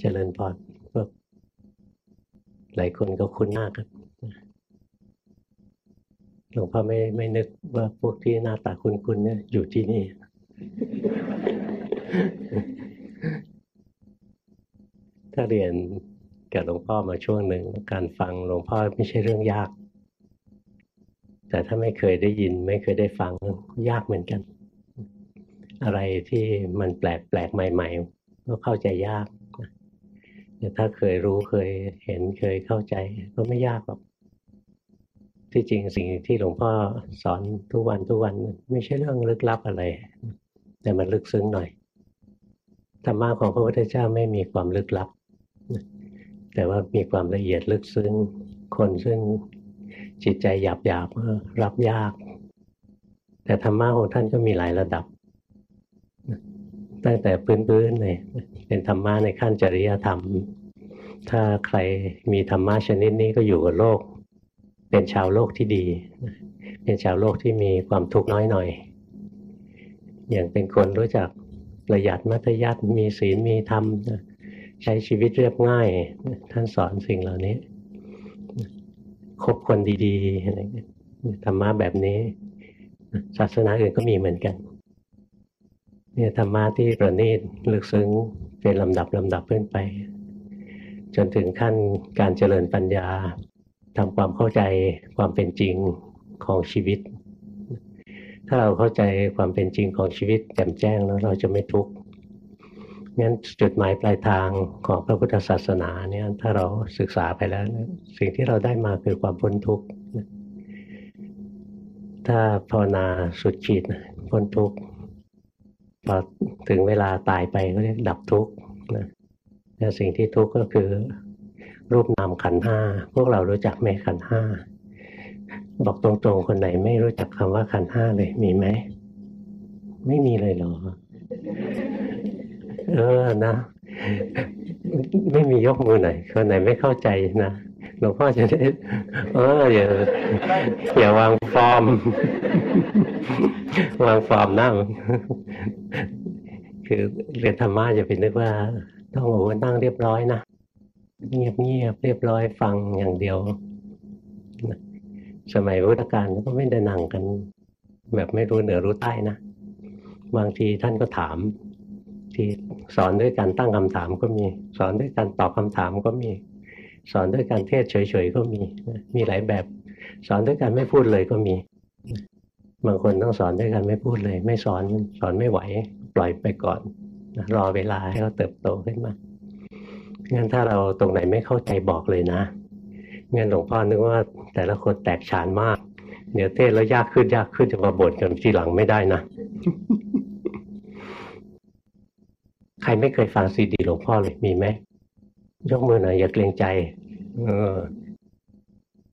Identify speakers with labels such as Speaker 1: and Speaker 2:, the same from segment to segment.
Speaker 1: เจริญพรพวกหลายคนก็คุ้นหน้ากันหลวงพ่อไม่ไม่นึกว่าพวกที่หน้าตาคุ้นๆเนี่ยอยู่ที่นี่ ถ้าเรียนกับหลวงพ่อมาช่วงหนึ่งการฟังหลวงพ่อไม่ใช่เรื่องยาก แต่ถ้าไม่เคยได้ยิน ไม่เคยได้ฟังยากเหมือนกัน อะไรที่มันแปลกแปลกใหม่ ๆ ก็เข้าใจยาก ถ้าเคยรู้เคยเห็นเคยเข้าใจ ก็ไม่ยากหรอก ที่จริงสิ่งที่หลวงพ่อสอนทุกวันทุกวัน ไม่ใช่เรื่องลึกลับอะไร แต่มันลึกซึ้งหน่อยธรรมะของพระพุทธเจ้าไม่มีความลึกลับ แต่ว่ามีความละเอียดลึกซึ้ง คนซึ่งจิตใจหยาบหยาบรับยาก แต่ธรรมะของท่านก็มีหลายระดับ ตั้งแต่พื้นๆเลย เป็นธรรมะในขั้นจริยธรรม ถ้าใครมีธรรมะชนิดนี้ก็อยู่กับโลก เป็นชาวโลกที่ดี เป็นชาวโลกที่มีความทุกข์น้อยหน่อย อย่างเป็นคนรู้จักประหยัดมัธยัติมีศีลมีธรรมใช้ชีวิตเรียบง่าย ท่านสอนสิ่งเหล่านี้คบคนดีๆธรรมะแบบนี้ ศาสนาอื่นก็มีเหมือนกันเนี่ยธรรมะที่ประณีตลึกซึ้ง เป็นลำดับลำดับขึ้นไป จนถึงขั้นการเจริญปัญญาทำความเข้าใจความเป็นจริงของชีวิต ถ้าเราเข้าใจความเป็นจริงของชีวิตแจ่มแจ้งแล้วเราจะไม่ทุกข์งั้นจุดหมายปลายทางของพระพุทธศาสนาเนี่ยถ้าเราศึกษาไปแล้ว สิ่งที่เราได้มาคือความพ้นทุกข์ถ้าภาวนาสุดขีดพ้นทุกข์ พอถึงเวลาตายไปก็เรียกดับทุกข์นะแต่สิ่งที่ทุกข์ก็คือ รูปนามขันห้าพวกเรารู้จักไหมขันห้าบอกตรงๆคนไหนไม่รู้จักคำว่าขันห้าเลยมีไหมไม่มีเลยเหรอ เออนะ ไม่มียกมือไหนคนไหนไม่เข้าใจนะ หลวงพ่อจะได้เอออย่าอย่าวางฟอร์ม วางฟอร์มนะคือเรียนธรรมะจะเป็นนึกว่า ต้องโอ้นั่งเรียบร้อยนะเงียบเงียบเรียบร้อยฟังอย่างเดียว สมัยพุทธกาลก็ไม่ได้นั่งกัน แบบไม่รู้เหนือรู้ใต้นะบางทีท่านก็ถาม ที่สอนด้วยการตั้งคำถามก็มี สอนด้วยการตอบคำถามก็มี สอนด้วยการเทศเฉยๆก็มีมีหลายแบบ สอนด้วยการไม่พูดเลยก็มี บางคนต้องสอนด้วยการไม่พูดเลย ไม่สอนสอนไม่ไหว ปล่อยไปก่อนรอเวลาให้เขาเติบโตขึ้นมางั้นถ้าเราตรงไหนไม่เข้าใจบอกเลยนะงั้นหลวงพ่อนึกว่าแต่ละคนแตกฉานมาก เดี๋ยวเทศแล้วยากขึ้นยากขึ้นจะมาบ่นกันทีหลังไม่ได้นะ ใครไม่เคยฟังซีดีหลวงพ่อเลยมีไหม ยกมือหน่อยอย่าเกรงใจ เออ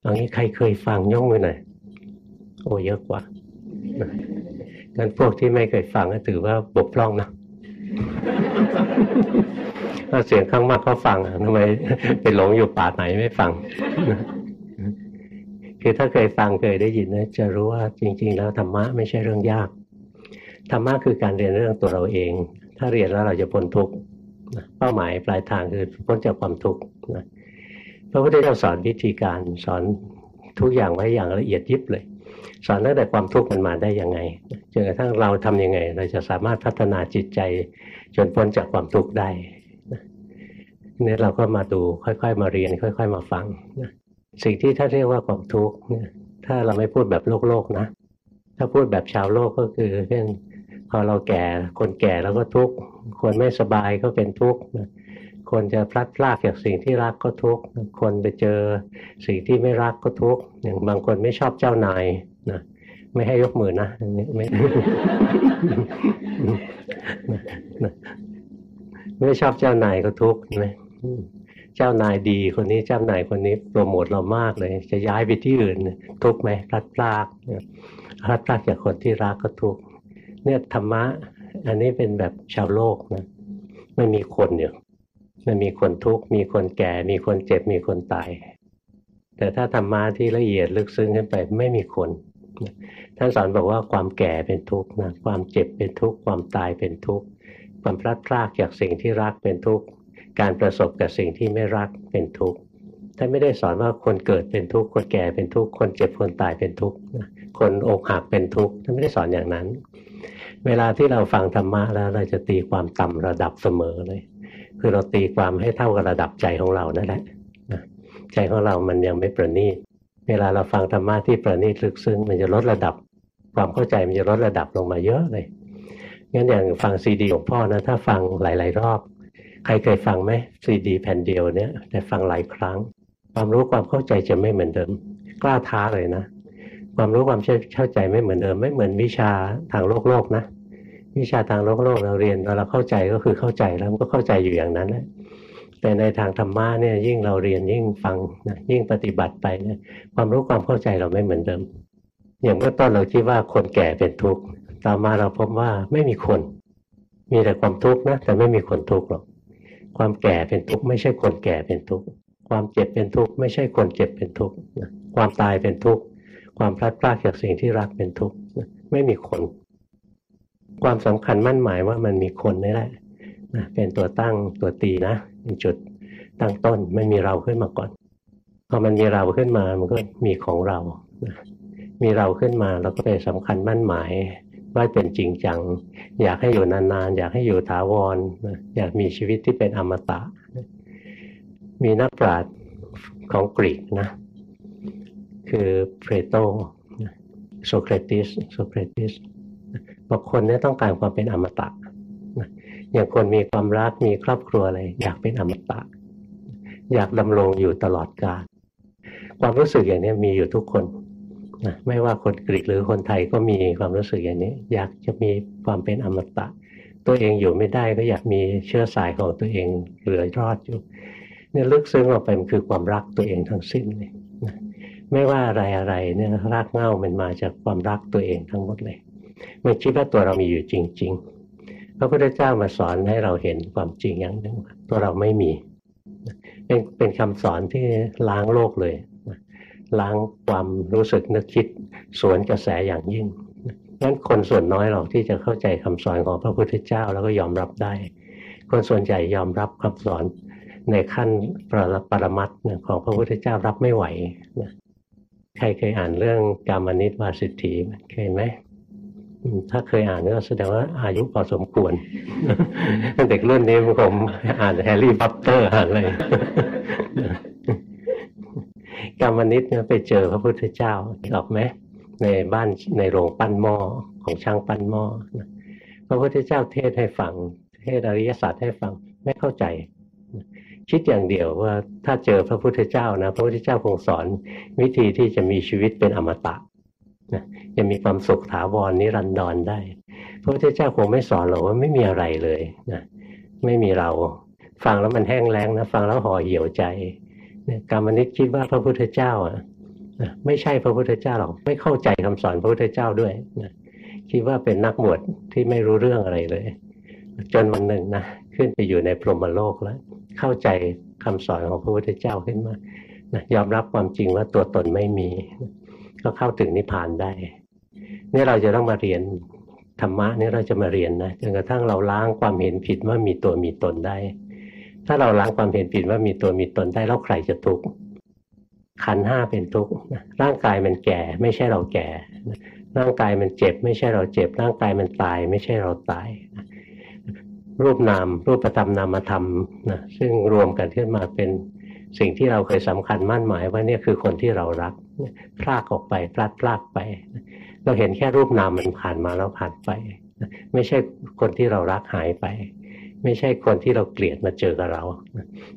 Speaker 1: ตอนนี้ใครเคยฟังยกมือหน่อยโอ้เยอะกว่างั้นพวกที่ไม่เคยฟังก็ถือว่าบกพร่องนะถ้าเสียงข้างมากเขาฟังทำไมไปหลงอยู่ป่าไหนไม่ฟัง คือถ้าเคยฟังเคยได้ยินนะจะรู้ว่าจริง ๆ แล้วธรรมะไม่ใช่เรื่องยากธรรมะคือการเรียนเรื่องตัวเราเอง ถ้าเรียนแล้วเราจะพ้นทุกข์ เป้าหมายปลายทางคือพ้นจากความทุกข์นะพระพุทธเจ้าสอนวิธีการสอนทุกอย่างไว้อย่างละเอียดยิบเลย สอนตั้งแต่ความทุกข์มันมาได้ยังไงจนกระทั่งเราทํำยังไง เราจะสามารถพัฒนาจิตใจจนพ้นจากความทุกข์ได้นี่เราก็มาดูค่อยๆ มาเรียน ค่อย ๆ มาฟังสิ่งที่ถ้านเรียกว่าความทุกข์ถ้าเราไม่พูดแบบโลกโลกนะ ถ้าพูดแบบชาวโลกก็คือเช่น พอเราแก่คนแก่แล้วก็ทุกข์คนไม่สบายก็เป็นทุกข์คนจะพลัดพรากจากสิ่งที่รักก็ทุกข์คนไปเจอสิ่งที่ไม่รักก็ทุกข์อย่างบางคนไม่ชอบเจ้านายนะไม่ให้ยกมือนะไม่ไม่ชอบเจ้านายก็ทุกข์ใช่ไหมเจ้านายดีคนนี้เจ้านายคนนี้โปรโมทเรามากเลย จะย้ายไปที่อื่น ทุกไหมพลัดพรากพลัดพรากจากคนที่รักก็ทุก เนี่ยธรรมะ อันนี้เป็นแบบชาวโลกนะไม่มีคนอยู่มันมีคนทุกข์มีคนแก่ มีคนเจ็บมีคนตาย แต่ถ้าธรรมะที่ละเอียดลึกซึ้งขึ้นไปไม่มีคนท่านสอนบอกว่าความแก่เป็นทุกข์นะความเจ็บเป็นทุกข์ความตายเป็นทุกข์ความพลัดพรากจากสิ่งที่รักเป็นทุกข์การประสบกับสิ่งที่ไม่รักเป็นทุกข์ท่านไม่ได้สอนว่าคนเกิดเป็นทุกข์คนแก่เป็นทุกข์คนเจ็บคนตายเป็นทุกข์คนอกหักเป็นทุกข์ท่านไม่ได้สอนอย่างนั้น เวลาที่เราฟังธรรมะแล้วเราจะตีความต่ำระดับเสมอเลย คือเราตีความให้เท่ากับระดับใจของเรานั่นแหละใจของเรามันยังไม่ประณีตเวลาเราฟังธรรมะที่ประณีตลึกซึ้งมันจะลดระดับ ความเข้าใจมันจะลดระดับลงมาเยอะเลยงั้นอย่างฟังซีดีของพ่อนะถ้าฟังหลาย ๆ รอบ ใครเคยฟังไหมซีดีแผ่นเดียวเนี่ยแต่ฟังหลายครั้ง ความรู้ความเข้าใจจะไม่เหมือนเดิม กล้าท้าเลยนะ ความรู้ความเข้าใจไม่เหมือนเดิม ไม่เหมือนวิชาทางโลกโลกนะวิชาทางโลกโลกเราเรียนเราเข้าใจก็คือเข้าใจแล้วมันก็เข้าใจอยู่อย่างนั้นแหละแต่ในทางธรรมะเนี่ยยิ่งเราเรียนยิ่งฟังนะยิ่งปฏิบัติไปเนี่ยความรู้ความเข้าใจเราไม่เหมือนเดิม อย่างเมื่อต้นเราคิดว่าคนแก่เป็นทุกข์ต่อมาเราพบว่าไม่มีคน มีแต่ความทุกข์นะแต่ไม่มีคนทุกข์หรอกความแก่เป็นทุกข์ไม่ใช่คนแก่เป็นทุกข์ความเจ็บเป็นทุกข์ไม่ใช่คนเจ็บเป็นทุกข์ความตายเป็นทุกข์ ความพลัดพรากจากสิ่งที่รักเป็นทุกข์ไม่มีคน ความสำคัญมั่นหมายว่ามันมีคนนี่แหละเป็นตัวตั้งตัวตีนะเป็นจุดตั้งต้นไม่มีเราขึ้นมาก่อนพอมันมีเราขึ้นมามันก็มีของเรามีเราขึ้นมาเราก็ไปสำคัญมั่นหมายว่าเป็นจริงจัง อยากให้อยู่นานๆ อยากให้อยู่ถาวรอยากมีชีวิตที่เป็นอมตะ มีนักปราชญ์ของกรีกนะ คือเพลโตโซเครติสโซเครติสบอกคนนี้ต้องการความเป็นอมตะอย่างคนมีความรักมีครอบครัวอะไร อยากเป็นอมตะ อยากดำรงอยู่ตลอดกาลความรู้สึกอย่างนี้มีอยู่ทุกคนนะไม่ว่าคนกรีกหรือคนไทยก็มีความรู้สึกอย่างนี้ อยากจะมีความเป็นอมตะ ตัวเองอยู่ไม่ได้ก็อยากมีเชื้อสายของตัวเองเหลือรอดอยู่เนี่ยลึกซึ้งออกไปมันคือความรักตัวเองทั้งสิ้นเลย ไม่ว่าอะไรอะไรเนี่ยรากเหง้ามันมาจากความรักตัวเองทั้งหมดเลยไม่คิดว่าตัวเรามีอยู่จริง ๆ พระพุทธเจ้ามาสอนให้เราเห็นความจริงอย่างหนึ่งตัวเราไม่มี เป็นเป็นคำสอนที่ล้างโลกเลยล้างความรู้สึกนึกคิดสวนกระแสอย่างยิ่งงั้นคนส่วนน้อยหรอกที่จะเข้าใจคำสอนของพระพุทธเจ้าแล้วก็ยอมรับได้ คนส่วนใหญ่ยอมรับคำสอนในขั้นปรปรมัตถ์ของพระพุทธเจ้ารับไม่ไหว ใครเคยอ่านเรื่องกามนิตวาสิฏฐีเคยไหมถ้าเคยอ่านก็แสดงว่าอายุพอสมควรเด็กรุ่นนี้ผมอ่านแฮร์รี่พอตเตอร์อ่านเลยกรรมนิตเนี่ยไปเจอพระพุทธเจ้าหรอกไหมในบ้านในโรงปั้นหม้อของช่างปั้นหม้อพระพุทธเจ้าเทศให้ฟัง เทศอริยศาสัจให้ฟังไม่เข้าใจ คิดอย่างเดียวว่าถ้าเจอพระพุทธเจ้านะพระพุทธเจ้าคงสอนวิธีที่จะมีชีวิตเป็นอมตะนะจะมีความสุขถาวรนิรันดรได้ พระพุทธเจ้าคงไม่สอนหรอกว่าไม่มีอะไรเลยนะไม่มีเราฟังแล้วมันแห้งแล้งนะฟังแล้วห่อเหี่ยวใจกรรมนิตคิดว่าพระพุทธเจ้าอะไม่ใช่พระพุทธเจ้าหรอกไม่เข้าใจคำสอนพระพุทธเจ้าด้วยนะคิดว่าเป็นนักบวชที่ไม่รู้เรื่องอะไรเลย จนวันหนึ่งนะขึ้นไปอยู่ในพรหมโลกแล้ว เข้าใจคำสอนของพระพุทธเจ้าขึ้นมานะยอมรับความจริงว่าตัวตนไม่มี ก็เข้าถึงนิพพานได้ นี่เราจะต้องมาเรียนธรรมะนี่เราจะมาเรียนนะจนกระทั่งเราล้างความเห็นผิดว่ามีตัวมีตนได้ ถ้าเราล้างความเห็นผิดว่ามีตัวมีตนได้แล้วใครจะทุกข์ขันห้าเป็นทุกข์ร่างกายมันแก่ ไม่ใช่เราแก่ ร่างกายมันเจ็บ ไม่ใช่เราเจ็บ ร่างกายมันตาย ไม่ใช่เราตาย รูปนาม รูปธรรมนามธรรมนะซึ่งรวมกันขึ้นมาเป็นสิ่งที่เราเคยสำคัญมั่นหมายว่านี่คือคนที่เรารักพลากออกไปพลาดพลากไป เราเห็นแค่รูปนามมันผ่านมาแล้วผ่านไป ไม่ใช่คนที่เรารักหายไป ไม่ใช่คนที่เราเกลียดมาเจอกับเรา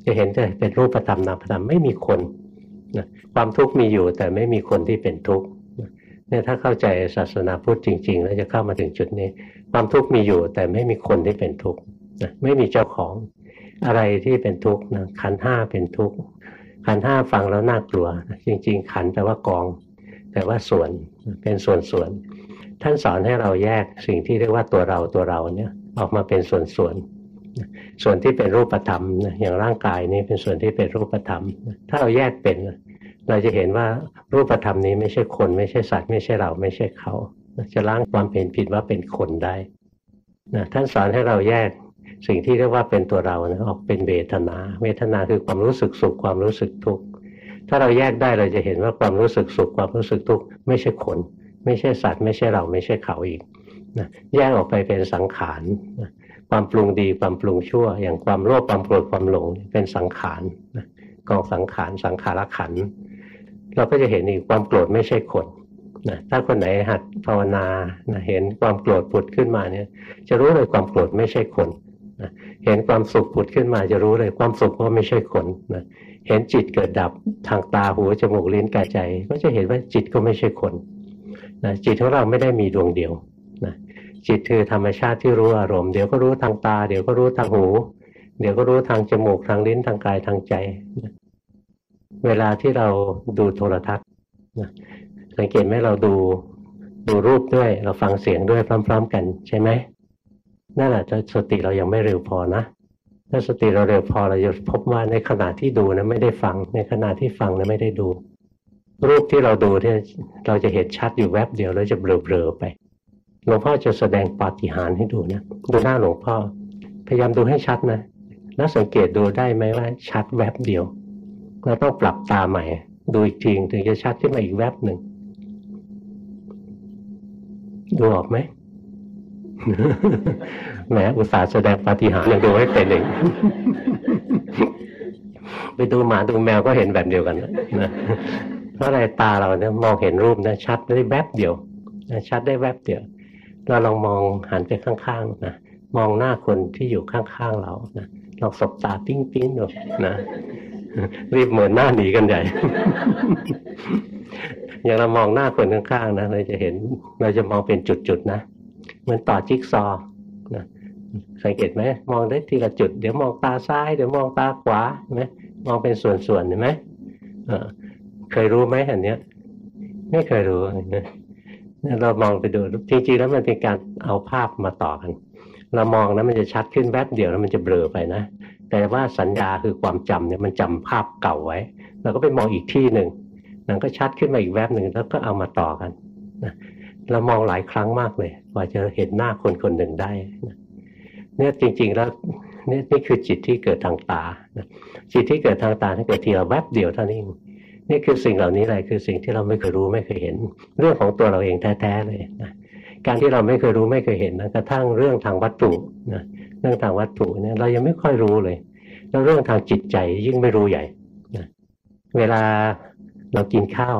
Speaker 1: จะเห็นจะเป็นรูปธรรมนามธรรมไม่มีคนความทุกข์มีอยู่แต่ไม่มีคนที่เป็นทุกข์เนี่ยถ้าเข้าใจศาสนาพุทธจริง ๆ แล้วจะเข้ามาถึงจุดนี้ ความทุกข์มีอยู่แต่ไม่มีคนที่เป็นทุกข์ ไม่มีเจ้าของอะไรที่เป็นทุกข์นะขันห้าเป็นทุกข์ขันห้าฟังแล้วน่ากลัว จริง ๆ ขันแปลว่ากองแปลว่าส่วนเป็นส่วนส่วนท่านสอนให้เราแยกสิ่งที่เรียกว่าตัวเราตัวเราเนี่ยออกมาเป็นส่วนส่วนส่วนที่เป็นรูปธรรมอย่างร่างกายนี้เป็นส่วนที่เป็นรูปธรรม ถ้าเราแยกเป็น เราจะเห็นว่ารูปธรรมนี้ไม่ใช่คนไม่ใช่สัตว์ไม่ใช่เราไม่ใช่เขา จะล้างความเป็นผิดว่าเป็นคนได้นะท่านสอนให้เราแยก สิ่งที่เรียกว่าเป็นตัวเรานะออกเป็นเวทนา เวทนาคือความรู้สึกสุขความรู้สึกทุกข์ถ้าเราแยกได้เราจะเห็นว่าความรู้สึกสุขความรู้สึกทุกข์ไม่ใช่คน ไม่ใช่สัตว์ ไม่ใช่เราไม่ใช่เขาอีกนะแยกออกไปเป็นสังขารนะความปรุงดีความปรุงชั่ว อย่างความโลภความโกรธความหลงเป็นสังขารนะกองสังขารสังขารขันเราก็จะเห็นอีกความโกรธไม่ใช่คนนะถ้าคนไหนหัดภาวนานะเห็นความโกรธผุดขึ้นมาเนี่ย จะรู้เลยความโกรธไม่ใช่คน นะเห็นความสุขผุดขึ้นมาจะรู้เลยความสุขก็ไม่ใช่คนนะเห็นจิตเกิดดับทางตาหูจมูกลิ้นกายใจ ก็จะเห็นว่าจิตก็ไม่ใช่คนนะจิตของเราไม่ได้มีดวงเดียวนะจิตคือธรรมชาติที่รู้อารมณ์เดี๋ยวก็รู้ทางตา เดี๋ยวก็รู้ทางหู เดี๋ยวก็รู้ทางจมูกทางลิ้นทางกายทางใจนะเวลาที่เราดูโทรทัศน์นะสังเกตไหมเราดูดูรูปด้วย เราฟังเสียงด้วยพร้อม ๆ กันใช่ไหม นั่นแหละสติเรายังไม่เร็วพอนะถ้าสติเราเร็วพอเราจะพบว่าในขณะที่ดูนะไม่ได้ฟัง ในขณะที่ฟังนะไม่ได้ดู รูปที่เราดูเนี่ยเราจะเห็นชัดอยู่แวบเดียวแล้วจะเบลอๆไปหลวงพ่อจะแสดงปาฏิหาริย์ให้ดูนะดูหน้าหลวงพ่อ พยายามดูให้ชัดนะแล้วสังเกตดูได้ไหมว่าชัดแวบเดียวเราต้องปรับตาใหม่ ดูอีกทีถึงจะชัดขึ้นมาอีกแวบหนึ่งดูออกไหม แหมอุตส่าห์แสดงปาฏิหาริย์ยังดูให้เป็นเองไปดูหมาดูแมวก็เห็นแบบเดียวกันนะเพราะอะไรตาเราเนี่ยมองเห็นรูปนะชัดได้แวบเดียวชัดได้แวบเดียว เราลองมองหันไปข้างๆนะมองหน้าคนที่อยู่ข้างๆเรานะลองสบตาปิ้งปิ้งดูนะรีบเหมือนหน้าหนีกันใหญ่ อย่างเรามองหน้าคนข้างๆนะเราจะเห็นเราจะมองเป็นจุดๆนะ มือนต่อจิ๊กซอนะสังเกตไหมมองได้ทีละจุด เดี๋ยวมองตาซ้ายเดี๋ยวมองตาขวาเห็นไหมมองเป็นส่วนๆเห็นไหมเคยรู้ไหมอันเนี้ย ไม่เคยรู้นะเรามองไปดูจริงๆแล้วมันเป็นการเอาภาพมาต่อกัน เรามองนะมันจะชัดขึ้นแป๊บเดียวแล้วมันจะเบลอไปนะแต่ว่าสัญญาคือความจำเนี่ยมันจำภาพเก่าไว้เราก็ไปมองอีกที่หนึ่งมันก็ชัดขึ้นมาอีกแวบหนึ่งแล้วก็เอามาต่อกันนะ เรามองหลายครั้งมากเลยกว่าจะเห็นหน้าคนคนหนึ่งได้นะเนี่ยจริง ๆ แล้วนี่นี่คือจิตที่เกิดทางตาจิตที่เกิดทางตาถ้าเกิดทีละแวบเดียวเท่านี้นี่คือสิ่งเหล่านี้อะไรคือสิ่งที่เราไม่เคยรู้ไม่เคยเห็น เรื่องของตัวเราเองแท้ๆเลยนะการที่เราไม่เคยรู้ไม่เคยเห็นนะกระทั่งเรื่องทางวัตถุนะเรื่องทางวัตถุเนี่ยเรายังไม่ค่อยรู้เลย แล้วเรื่องทางจิตใจยิ่งไม่รู้ใหญ่นะเวลาเรากินข้าว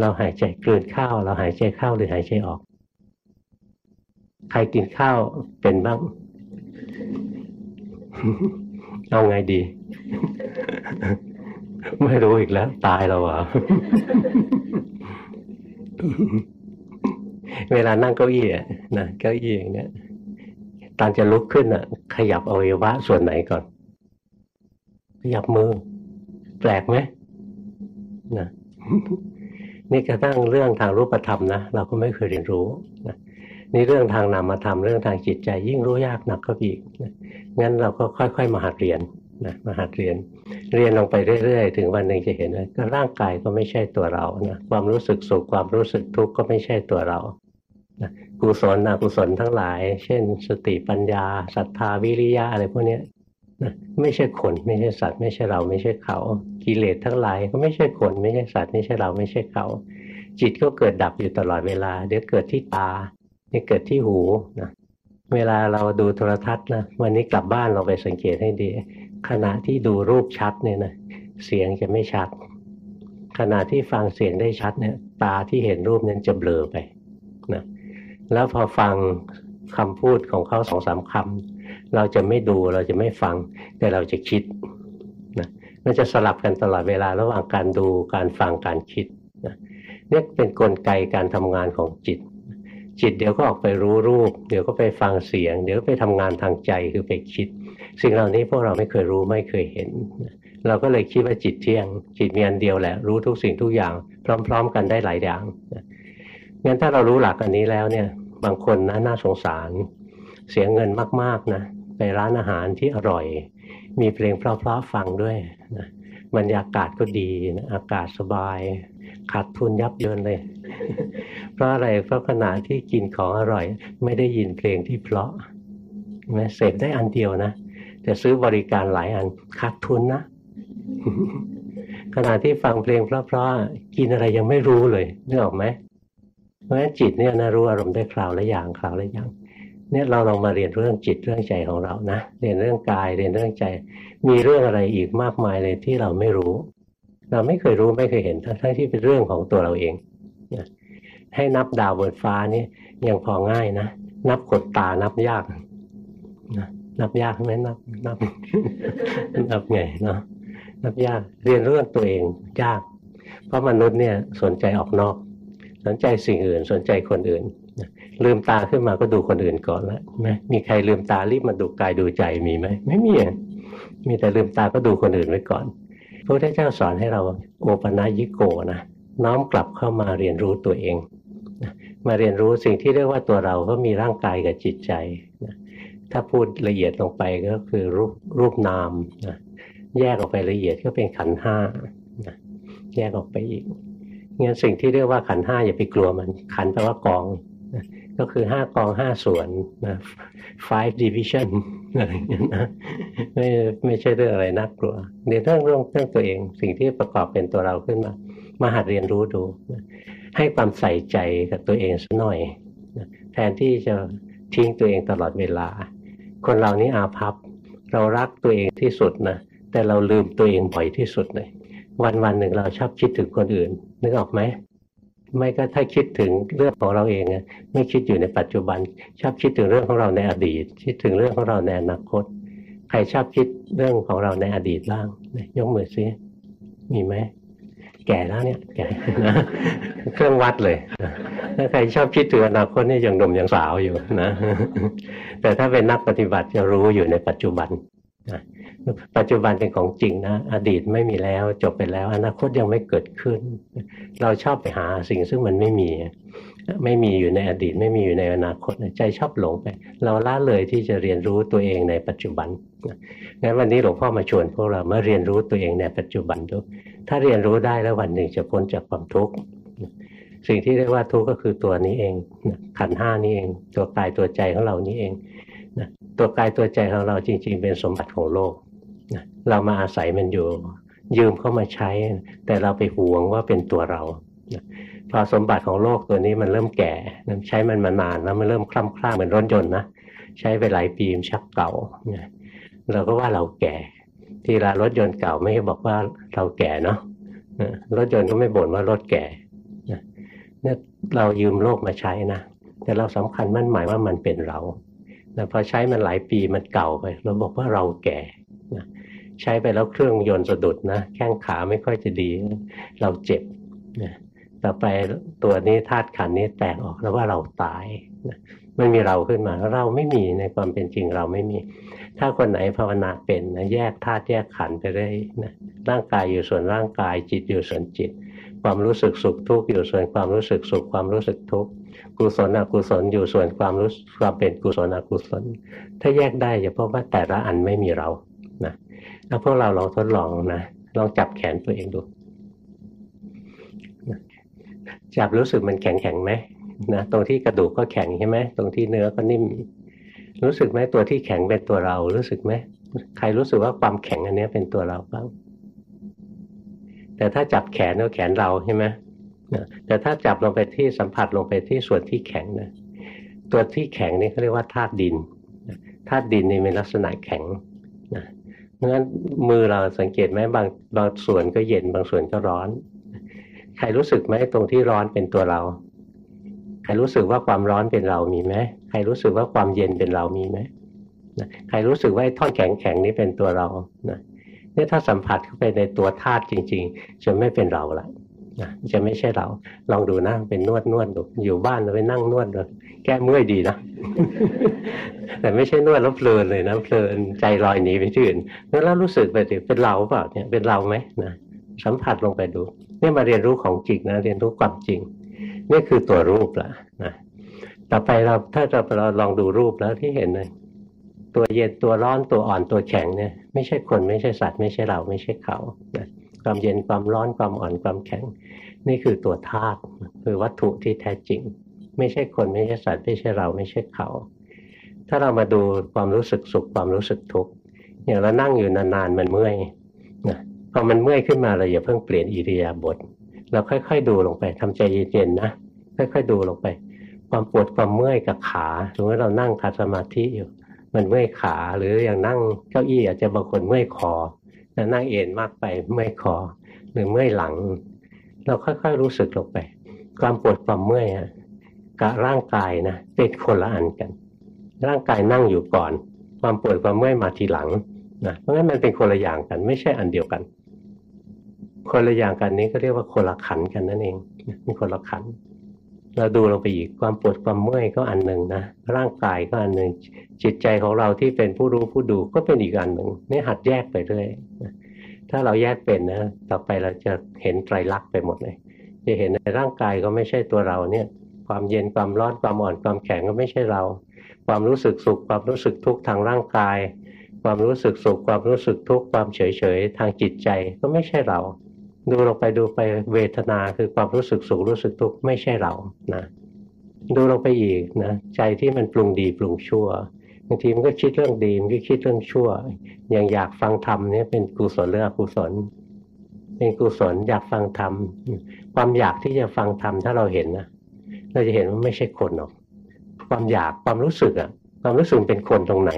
Speaker 1: เราหายใจกลืนข้าว เราหายใจเข้าหรือหายใจออก ใครกินข้าวเป็นบ้าง เอาไงดี ไม่รู้อีกแล้ว ตายเราอะเวลานั่งเก้าอี้นะเก้าอี้อย่างเนี้ยตอนจะลุกขึ้นอะ ขยับอวัยวะส่วนไหนก่อน ขยับมือ แปลกไหมนะ นี่กระทั่งเรื่องทางรูปธรรมนะเราก็ไม่เคยเรียนรู้นะนี่เรื่องทางนามธรรมเรื่องทางจิตใจยิ่งรู้ยากหนักก็อีกนะงั้นเราก็ค่อย ๆ มาหัดเรียนนะมาหัดเรียน เรียนลงไปเรื่อยๆ ถึงวันหนึ่งจะเห็นว่าร่างกายก็ไม่ใช่ตัวเรานะความรู้สึกสุขความรู้สึกทุกข์ก็ไม่ใช่ตัวเรานะกุศลอกุศลทั้งหลาย เช่น สติปัญญาศรัทธาวิริยะอะไรพวกนี้นะไม่ใช่คนไม่ใช่สัตว์ ไม่ใช่เราไม่ใช่เขา กิเลสทั้งหลายก็ไม่ใช่คนไม่ใช่สัตว์ไม่ใช่เราไม่ใช่เขา จิตก็เกิดดับอยู่ตลอดเวลา เดี๋ยวเกิดที่ตาเดี๋ยวเกิดที่หูนะเวลาเราดูโทรทัศน์นะวันนี้กลับบ้านเราไปสังเกตให้ดี ขณะที่ดูรูปชัดเนี่ยนะเสียงจะไม่ชัด ขณะที่ฟังเสียงได้ชัดเนี่ย ตาที่เห็นรูปนั้นจะเบลอไปนะแล้วพอฟังคำพูดของเขาสองสามคำเราจะไม่ดูเราจะไม่ฟังแต่เราจะคิด มันจะสลับกันตลอดเวลาระหว่างการดูการฟังการคิดนะนี่เป็นนกลไกการทำงานของจิต จิตเดี๋ยวก็ออกไปรู้รูป เดี๋ยวก็ไปฟังเสียง เดี๋ยวไปทำงานทางใจคือไปคิด สิ่งเหล่านี้พวกเราไม่เคยรู้ไม่เคยเห็น เราก็เลยคิดว่าจิตเที่ยง จิตมีอันเดียวแหละ รู้ทุกสิ่งทุกอย่าง พร้อม ๆ กันได้หลายอย่างงั้นถ้าเรารู้หลักอันนี้แล้วเนี่ย บางคนนะน่าสงสาร เสียเงินมากๆนะไปร้านอาหารที่อร่อย มีเพลงเพราะๆฟังด้วยนะบรรยากาศก็ดีนะอากาศสบาย ขาดทุนยับเยินเลย เพราะอะไรเพราะขณะที่กินของอร่อย ไม่ได้ยินเพลงที่เพราะไหมเสพได้อันเดียวนะแต่ซื้อบริการหลายอันขาดทุนนะขณะที่ฟังเพลงเพราะๆกินอะไรยังไม่รู้เลยนึกออกไหมเพราะฉะนั้นจิตเนี่ยนะรู้อารมณ์ได้คราวละอย่างคราวละอย่าง เนี่ยเราลองมาเรียนเรื่องจิตเรื่องใจของเรานะเรียนเรื่องกายเรียนเรื่องใจ มีเรื่องอะไรอีกมากมายเลยที่เราไม่รู้ เราไม่เคยรู้ไม่เคยเห็นทั้งที่เป็นเรื่องของตัวเราเองนะให้นับดาวบนฟ้านี่ยังพอง่ายนะนับกดตานับยากนะนับยากไหมนับนับนับไงเนาะนับยากเรียนเรื่องตัวเองยาก เพราะมนุษย์เนี่ยสนใจออกนอก สนใจสิ่งอื่นสนใจคนอื่น ลืมตาขึ้นมาก็ดูคนอื่นก่อนแล้วไหมมีใครลืมตารีบมาดูกายดูใจมีไหมไม่มีมีแต่ลืมตาก็ดูคนอื่นไว้ก่อนพระพุทธเจ้าสอนให้เราโอปนัยิโกนะน้อมกลับเข้ามาเรียนรู้ตัวเองมาเรียนรู้สิ่งที่เรียกว่าตัวเราก็มีร่างกายกับจิตใจถ้าพูดละเอียดลงไปก็คือรูปรูปนามนะแยกออกไปละเอียดก็เป็นขันห้านะแยกออกไปอีกงั้นสิ่งที่เรียกว่าขันห้าอย่าไปกลัวมันขันแปลว่ากองนะ ก็คือห้ากองห้าส่วนนะ five division อะไรอย่างนี้นะไม่ไม่ใช่เรื่องอะไรน่ากลัวเรียนเรื่องเรื่องเรื่องตัวเอง สิ่งที่ประกอบเป็นตัวเราขึ้นมา มาหัดเรียนรู้ดู ให้ความใส่ใจกับตัวเองสักหน่อย แทนที่จะทิ้งตัวเองตลอดเวลา คนเรานี้อาภัพ เรารักตัวเองที่สุดนะ แต่เราลืมตัวเองบ่อยที่สุดเลย วันวันหนึ่งเราชอบคิดถึงคนอื่น นึกออกไหม ไม่ก็ถ้าคิดถึงเรื่องของเราเองไม่คิดอยู่ในปัจจุบัน ชอบคิดถึงเรื่องของเราในอดีต คิดถึงเรื่องของเราในอนาคต ใครชอบคิดเรื่องของเราในอดีตบ้างยกมือซิมีไหมแก่แล้วเนี่ยแก่นะเครื่องวัดเลยถ้าใครชอบคิดถึงอนาคตนี่ยังหนุ่มยังสาวอยู่นะ แต่ถ้าเป็นนักปฏิบัติจะรู้อยู่ในปัจจุบัน ปัจจุบันเป็นของจริงนะ อดีตไม่มีแล้วจบไปแล้ว อนาคตยังไม่เกิดขึ้น เราชอบไปหาสิ่งซึ่งมันไม่มี ไม่มีอยู่ในอดีต ไม่มีอยู่ในอนาคตใจชอบหลงไป เราละเลยที่จะเรียนรู้ตัวเองในปัจจุบันงั้นวันนี้หลวงพ่อมาชวนพวกเรามาเรียนรู้ตัวเองในปัจจุบันดูถ้าเรียนรู้ได้แล้ววันหนึ่งจะพ้นจากความทุกข์สิ่งที่เรียกว่าทุกข์ก็คือตัวนี้เองขันห้านี้เอง ตัวกายตัวใจของเรานี้เอง ตัวกายตัวใจของเราจริง ๆ เป็นสมบัติของโลกเรามาอาศัยมันอยู่ ยืมเข้ามาใช้ แต่เราไปหวงว่าเป็นตัวเราพอสมบัติของโลกตัวนี้มันเริ่มแก่ใช้มันมานานแล้วมันเริ่มคล่ำคล้าเหมือนรถยนต์นะใช้ไปหลายปีมชักเก่าเราก็ว่าเราแก่ ที่รรถยนต์เก่าไม่ได้บอกว่าเราแก่เนาะรถยนต์ก็ไม่บ่นว่ารถแก่เนี่ยเรายืมโลกมาใช้นะแต่เราสำคัญมั่นหมายว่ามันเป็นเรา แต่พอใช้มันหลายปีมันเก่าไปเราบอกว่าเราแก่นะใช้ไปแล้วเครื่องยนต์สะดุดนะแข้งขาไม่ค่อยจะดี เราเจ็บนะต่อไปตัวนี้ธาตุขันนี้แตกออกแล้วว่าเราตายนะไม่มีเราขึ้นมาเราไม่มีในความเป็นจริงเราไม่มี ถ้าคนไหนภาวนาเป็นนะแยกธาตุแยกขันไปได้นะร่างกายอยู่ส่วนร่างกายจิตอยู่ส่วนจิต ความรู้สึกสุขทุกข์อยู่ส่วนความรู้สึกสุขความรู้สึกทุกข์ กุศลอกุศลอยู่ส่วนความรู้ความเป็นกุศลอกุศล ถ้าแยกได้จะพบว่าแต่ละอันไม่มีเรานะแล้วพวกเราลองทดลองนะลองจับแขนตัวเองดูจับรู้สึกมันแข็งแข็งไหมนะตรงที่กระดูกก็แข็งใช่ไหมตรงที่เนื้อก็นิ่ม รู้สึกไหมตัวที่แข็งเป็นตัวเรา รู้สึกไหมใครรู้สึกว่าความแข็งอันนี้เป็นตัวเราบ้างแต่ถ้าจับแขนก็แขนเราใช่ไหม แต่ถ้าจับลงไปที่สัมผัสลงไปที่ส่วนที่แข็งนะตัวที่แข็งนี่เขาเรียกว่าธาตุดินธาตุดินนี่เป็นลักษณะแข็งนะเพราะฉะนั้นมือเราสังเกตไหมบางบางส่วนก็เย็นบางส่วนก็ร้อน ใครรู้สึกไหมตรงที่ร้อนเป็นตัวเรา ใครรู้สึกว่าความร้อนเป็นเรามีไหมใครรู้สึกว่าความเย็นเป็นเรามีไหมใครรู้สึกว่าท่อนแข็งแข็งนี้เป็นตัวเรานะนี่ถ้าสัมผัสเข้าไปในตัวธาตุจริง ๆ จะไม่เป็นเราละ นะจะไม่ใช่เรา ลองดูนะเป็นนวดนวดดูอยู่บ้านเราไปนั่งนวดดูแก้เมื่อยดีนะแต่ไม่ใช่นวดแล้วเพลินเลยนะเพลินใจลอยหนีไปที่อื่นแล้วรู้สึกไปดิเป็นเราเปล่าเนี่ยเป็นเราไหมนะสัมผัสลงไปดูนี่มาเรียนรู้ของจริงนะเรียนรู้ความจริงนี่คือตัวรูปละนะต่อไปเราถ้าเราเราลองดูรูปแล้วที่เห็นเลยตัวเย็นตัวร้อนตัวอ่อนตัวแข็งเนี่ยไม่ใช่คนไม่ใช่สัตว์ไม่ใช่เราไม่ใช่เขานะ ความเย็นความร้อนความอ่อนความแข็ง นี่คือตัวธาตุคือวัตถุที่แท้จริง ไม่ใช่คนไม่ใช่สัตว์ไม่ใช่เราไม่ใช่เขา ถ้าเรามาดูความรู้สึกสุขความรู้สึกทุกข์อย่างเรานั่งอยู่นานๆมันเมื่อยนะพอมันเมื่อยขึ้นมาเราอย่าเพิ่งเปลี่ยนอิริยาบถเราค่อย ๆ ดูลงไปทำใจเย็นๆนะค่อยๆดูลงไป ความปวดความเมื่อยกับขาสมมติเรานั่งคัดสมาธิอยู่มันเมื่อยขาหรืออย่างนั่งเก้าอี้อาจจะบางคนเมื่อยคอ นั่งเอ็นมากไปเมื่อยคอหรือเมื่อยหลัง เราค่อยๆรู้สึกลงไป ความปวดความเมื่อยกับร่างกายนะเป็นคนละอันกัน ร่างกายนั่งอยู่ก่อน ความปวดความเมื่อยมาทีหลังนะเพราะงั้นมันเป็นคนละอย่างกันไม่ใช่อันเดียวกัน คนละอย่างกันนี้ก็เรียกว่าคนละขันกันนั่นเองเป็นคนละขัน เราดูลงไปอีกความปวดความเมื่อยก็อันหนึ่งนะร่างกายก็อันหนึ่งจิตใจของเราที่เป็นผู้รู้ผู้ดูก็เป็นอีกอันหนึ่งนี่หัดแยกไปเรื่อยถ้าเราแยกเป็นนะต่อไปเราจะเห็นไตรลักษณ์ไปหมดเลย จะเห็นในร่างกายก็ไม่ใช่ตัวเราเนี่ย ความเย็นความร้อนความอ่อนความแข็งก็ไม่ใช่เรา ความรู้สึกสุขความรู้สึกทุกข์ทางร่างกาย ความรู้สึกสุขความรู้สึกทุกข์ความเฉยเฉยทางจิตใจก็ไม่ใช่เรา ดูลงไปดูไปเวทนาคือความรู้สึกสุขรู้สึกทุกข์ไม่ใช่เรานะดูลงไปอีกนะใจที่มันปรุงดีปรุงชั่วบางทีมันก็คิดเรื่องดีมันก็คิดเรื่องชั่ว อย่างอยากฟังธรรมนี่เป็นกุศลหรืออกุศล เป็นกุศลอยากฟังธรรมความอยากที่จะฟังธรรมถ้าเราเห็นนะเราจะเห็นว่าไม่ใช่คนหรอก ความอยากความรู้สึกอะความรู้สึกเป็นคนตรงไหน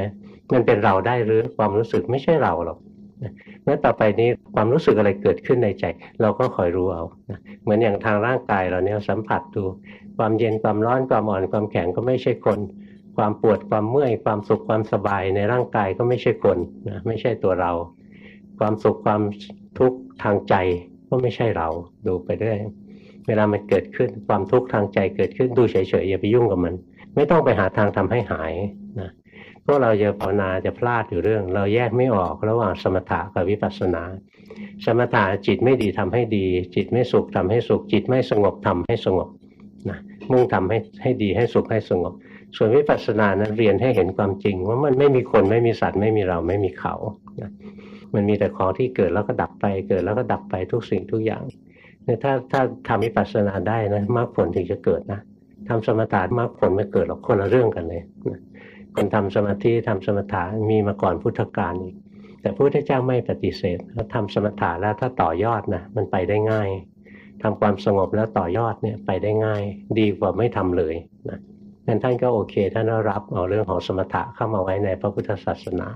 Speaker 1: นะมันเป็นเราได้หรือความรู้สึกไม่ใช่เราหรอก เมื่อต่อไปนี้ความรู้สึกอะไรเกิดขึ้นในใจ เราก็คอยรู้เอาเหมือนอย่างทางร่างกายเราเนี่ยสัมผัสดู ความเย็นความร้อนความอ่อนความแข็งก็ไม่ใช่คน ความปวดความเมื่อยความสุขความสบายในร่างกายก็ไม่ใช่คนนะไม่ใช่ตัวเรา ความสุขความทุกข์ทางใจก็ไม่ใช่เราดูไปเรื่อยเวลามันเกิดขึ้นความทุกข์ทางใจเกิดขึ้นดูเฉยๆอย่าไปยุ่งกับมัน ไม่ต้องไปหาทางทำให้หายนะ พวกเราจะภาวนาจะพลาดอยู่เรื่อง เราแยกไม่ออกระหว่างสมถะกับวิปัสสนา สมถะจิตไม่ดีทำให้ดี จิตไม่สุขทำให้สุข จิตไม่สงบทำให้สงบนะมุ่งทำให้ให้ดีให้สุขให้สงบ ส่วนวิปัสสนานั้นเรียนให้เห็นความจริง ว่ามันไม่มีคนไม่มีสัตว์ไม่มีเราไม่มีเขานะมันมีแต่ของที่เกิดแล้วก็ดับไป เกิดแล้วก็ดับไปทุกสิ่งทุกอย่างเนี่ยถ้าถ้าทำวิปัสสนาได้นะมรรคผลถึงจะเกิดนะทำสมถะมรรคผลไม่เกิดหรอกคนละเรื่องกันเลยนะ คนทำสมาธิทำสมถะมีมาก่อนพุทธกาลอีก แต่พระพุทธเจ้าไม่ปฏิเสธถ้าทำสมถะแล้วถ้าต่อยอดนะมันไปได้ง่ายทำความสงบแล้วต่อยอดเนี่ยไปได้ง่าย ดีกว่าไม่ทำเลยนะนั้นท่านก็โอเคท่านรับเอาเรื่องของสมถะเข้ามาไว้ในพระพุทธศาสนา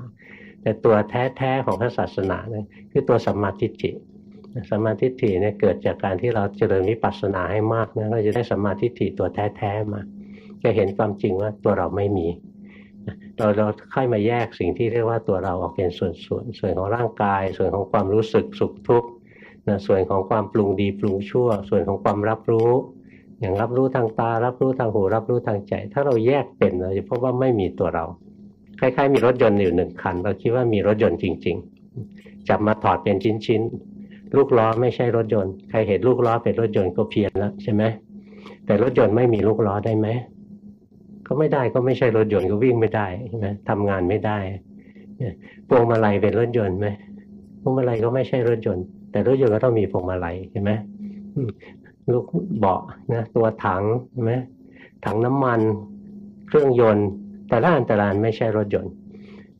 Speaker 1: แต่ตัวแท้ๆของพระศาสนาเนี่ยคือตัวสัมมาทิฏฐิสัมมาทิฏฐิเนี่ยเกิดจากการที่เราเจริญวิปัสสนาให้มากนะเราจะได้สัมมาทิฏฐิตัวแท้ๆมา จะเห็นความจริงว่าตัวเราไม่มี เราเราค่อยมาแยกสิ่งที่เรียกว่าตัวเราออกเป็นส่วนส่วนส่วนของร่างกาย ส่วนของความรู้สึกสุขทุกข์นะส่วนของความปรุงดีปรุงชั่ว ส่วนของความรับรู้ อย่างรับรู้ทางตา รับรู้ทางหูรับรู้ทางใจ ถ้าเราแยกเป็นเราจะพบว่าไม่มีตัวเรา คล้ายๆ มีรถยนต์อยู่หนึ่งคัน เราคิดว่ามีรถยนต์จริง ๆ จับมาถอดเป็นชิ้นๆลูกล้อไม่ใช่รถยนต์ใครเห็นลูกล้อเป็นรถยนต์ก็เพี้ยนแล้วใช่ไหมแต่รถยนต์ไม่มีลูกล้อได้ไหม ก็ไม่ได้ก็ไม่ใช่รถยนต์ก็วิ่งไม่ได้ใช่ไหมทำงานไม่ได้พวงมาลัยเป็นรถยนต์ไหมพวงมาลัยก็ไม่ใช่รถยนต์ แต่รถยนต์ก็ต้องมีพวงมาลัยใช่ไหมลูกเบาะนะตัวถังใช่ไหมถังน้ำมันเครื่องยนต์ แต่ละอันแต่ละอันไม่ใช่รถยนต์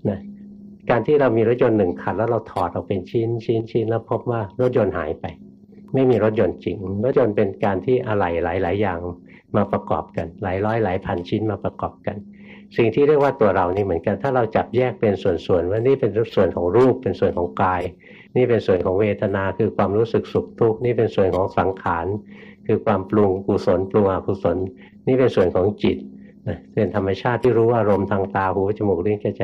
Speaker 1: นะการที่เรามีรถยนต์หนึ่งคันแล้วเราถอดออกเป็นชิ้นชิ้นชิ้นแล้วพบว่ารถยนต์หายไป ไม่มีรถยนต์จริง รถยนต์เป็นการที่อะไหล่หลาย ๆ อย่าง มาประกอบกัน หลายร้อยหลายพันชิ้นมาประกอบกัน สิ่งที่เรียกว่าตัวเรานี่เหมือนกัน ถ้าเราจับแยกเป็นส่วนๆว่านี่เป็นส่วนของรูปเป็นส่วนของกาย นี่เป็นส่วนของเวทนาคือความรู้สึกสุขทุกข์นี่เป็นส่วนของสังขารคือความปรุงกุศลปรุงอกุศล นี่เป็นส่วนของจิตเป็นธรรมชาติที่รู้อารมณ์ทางตาหูจมูกลิ้นกายใจ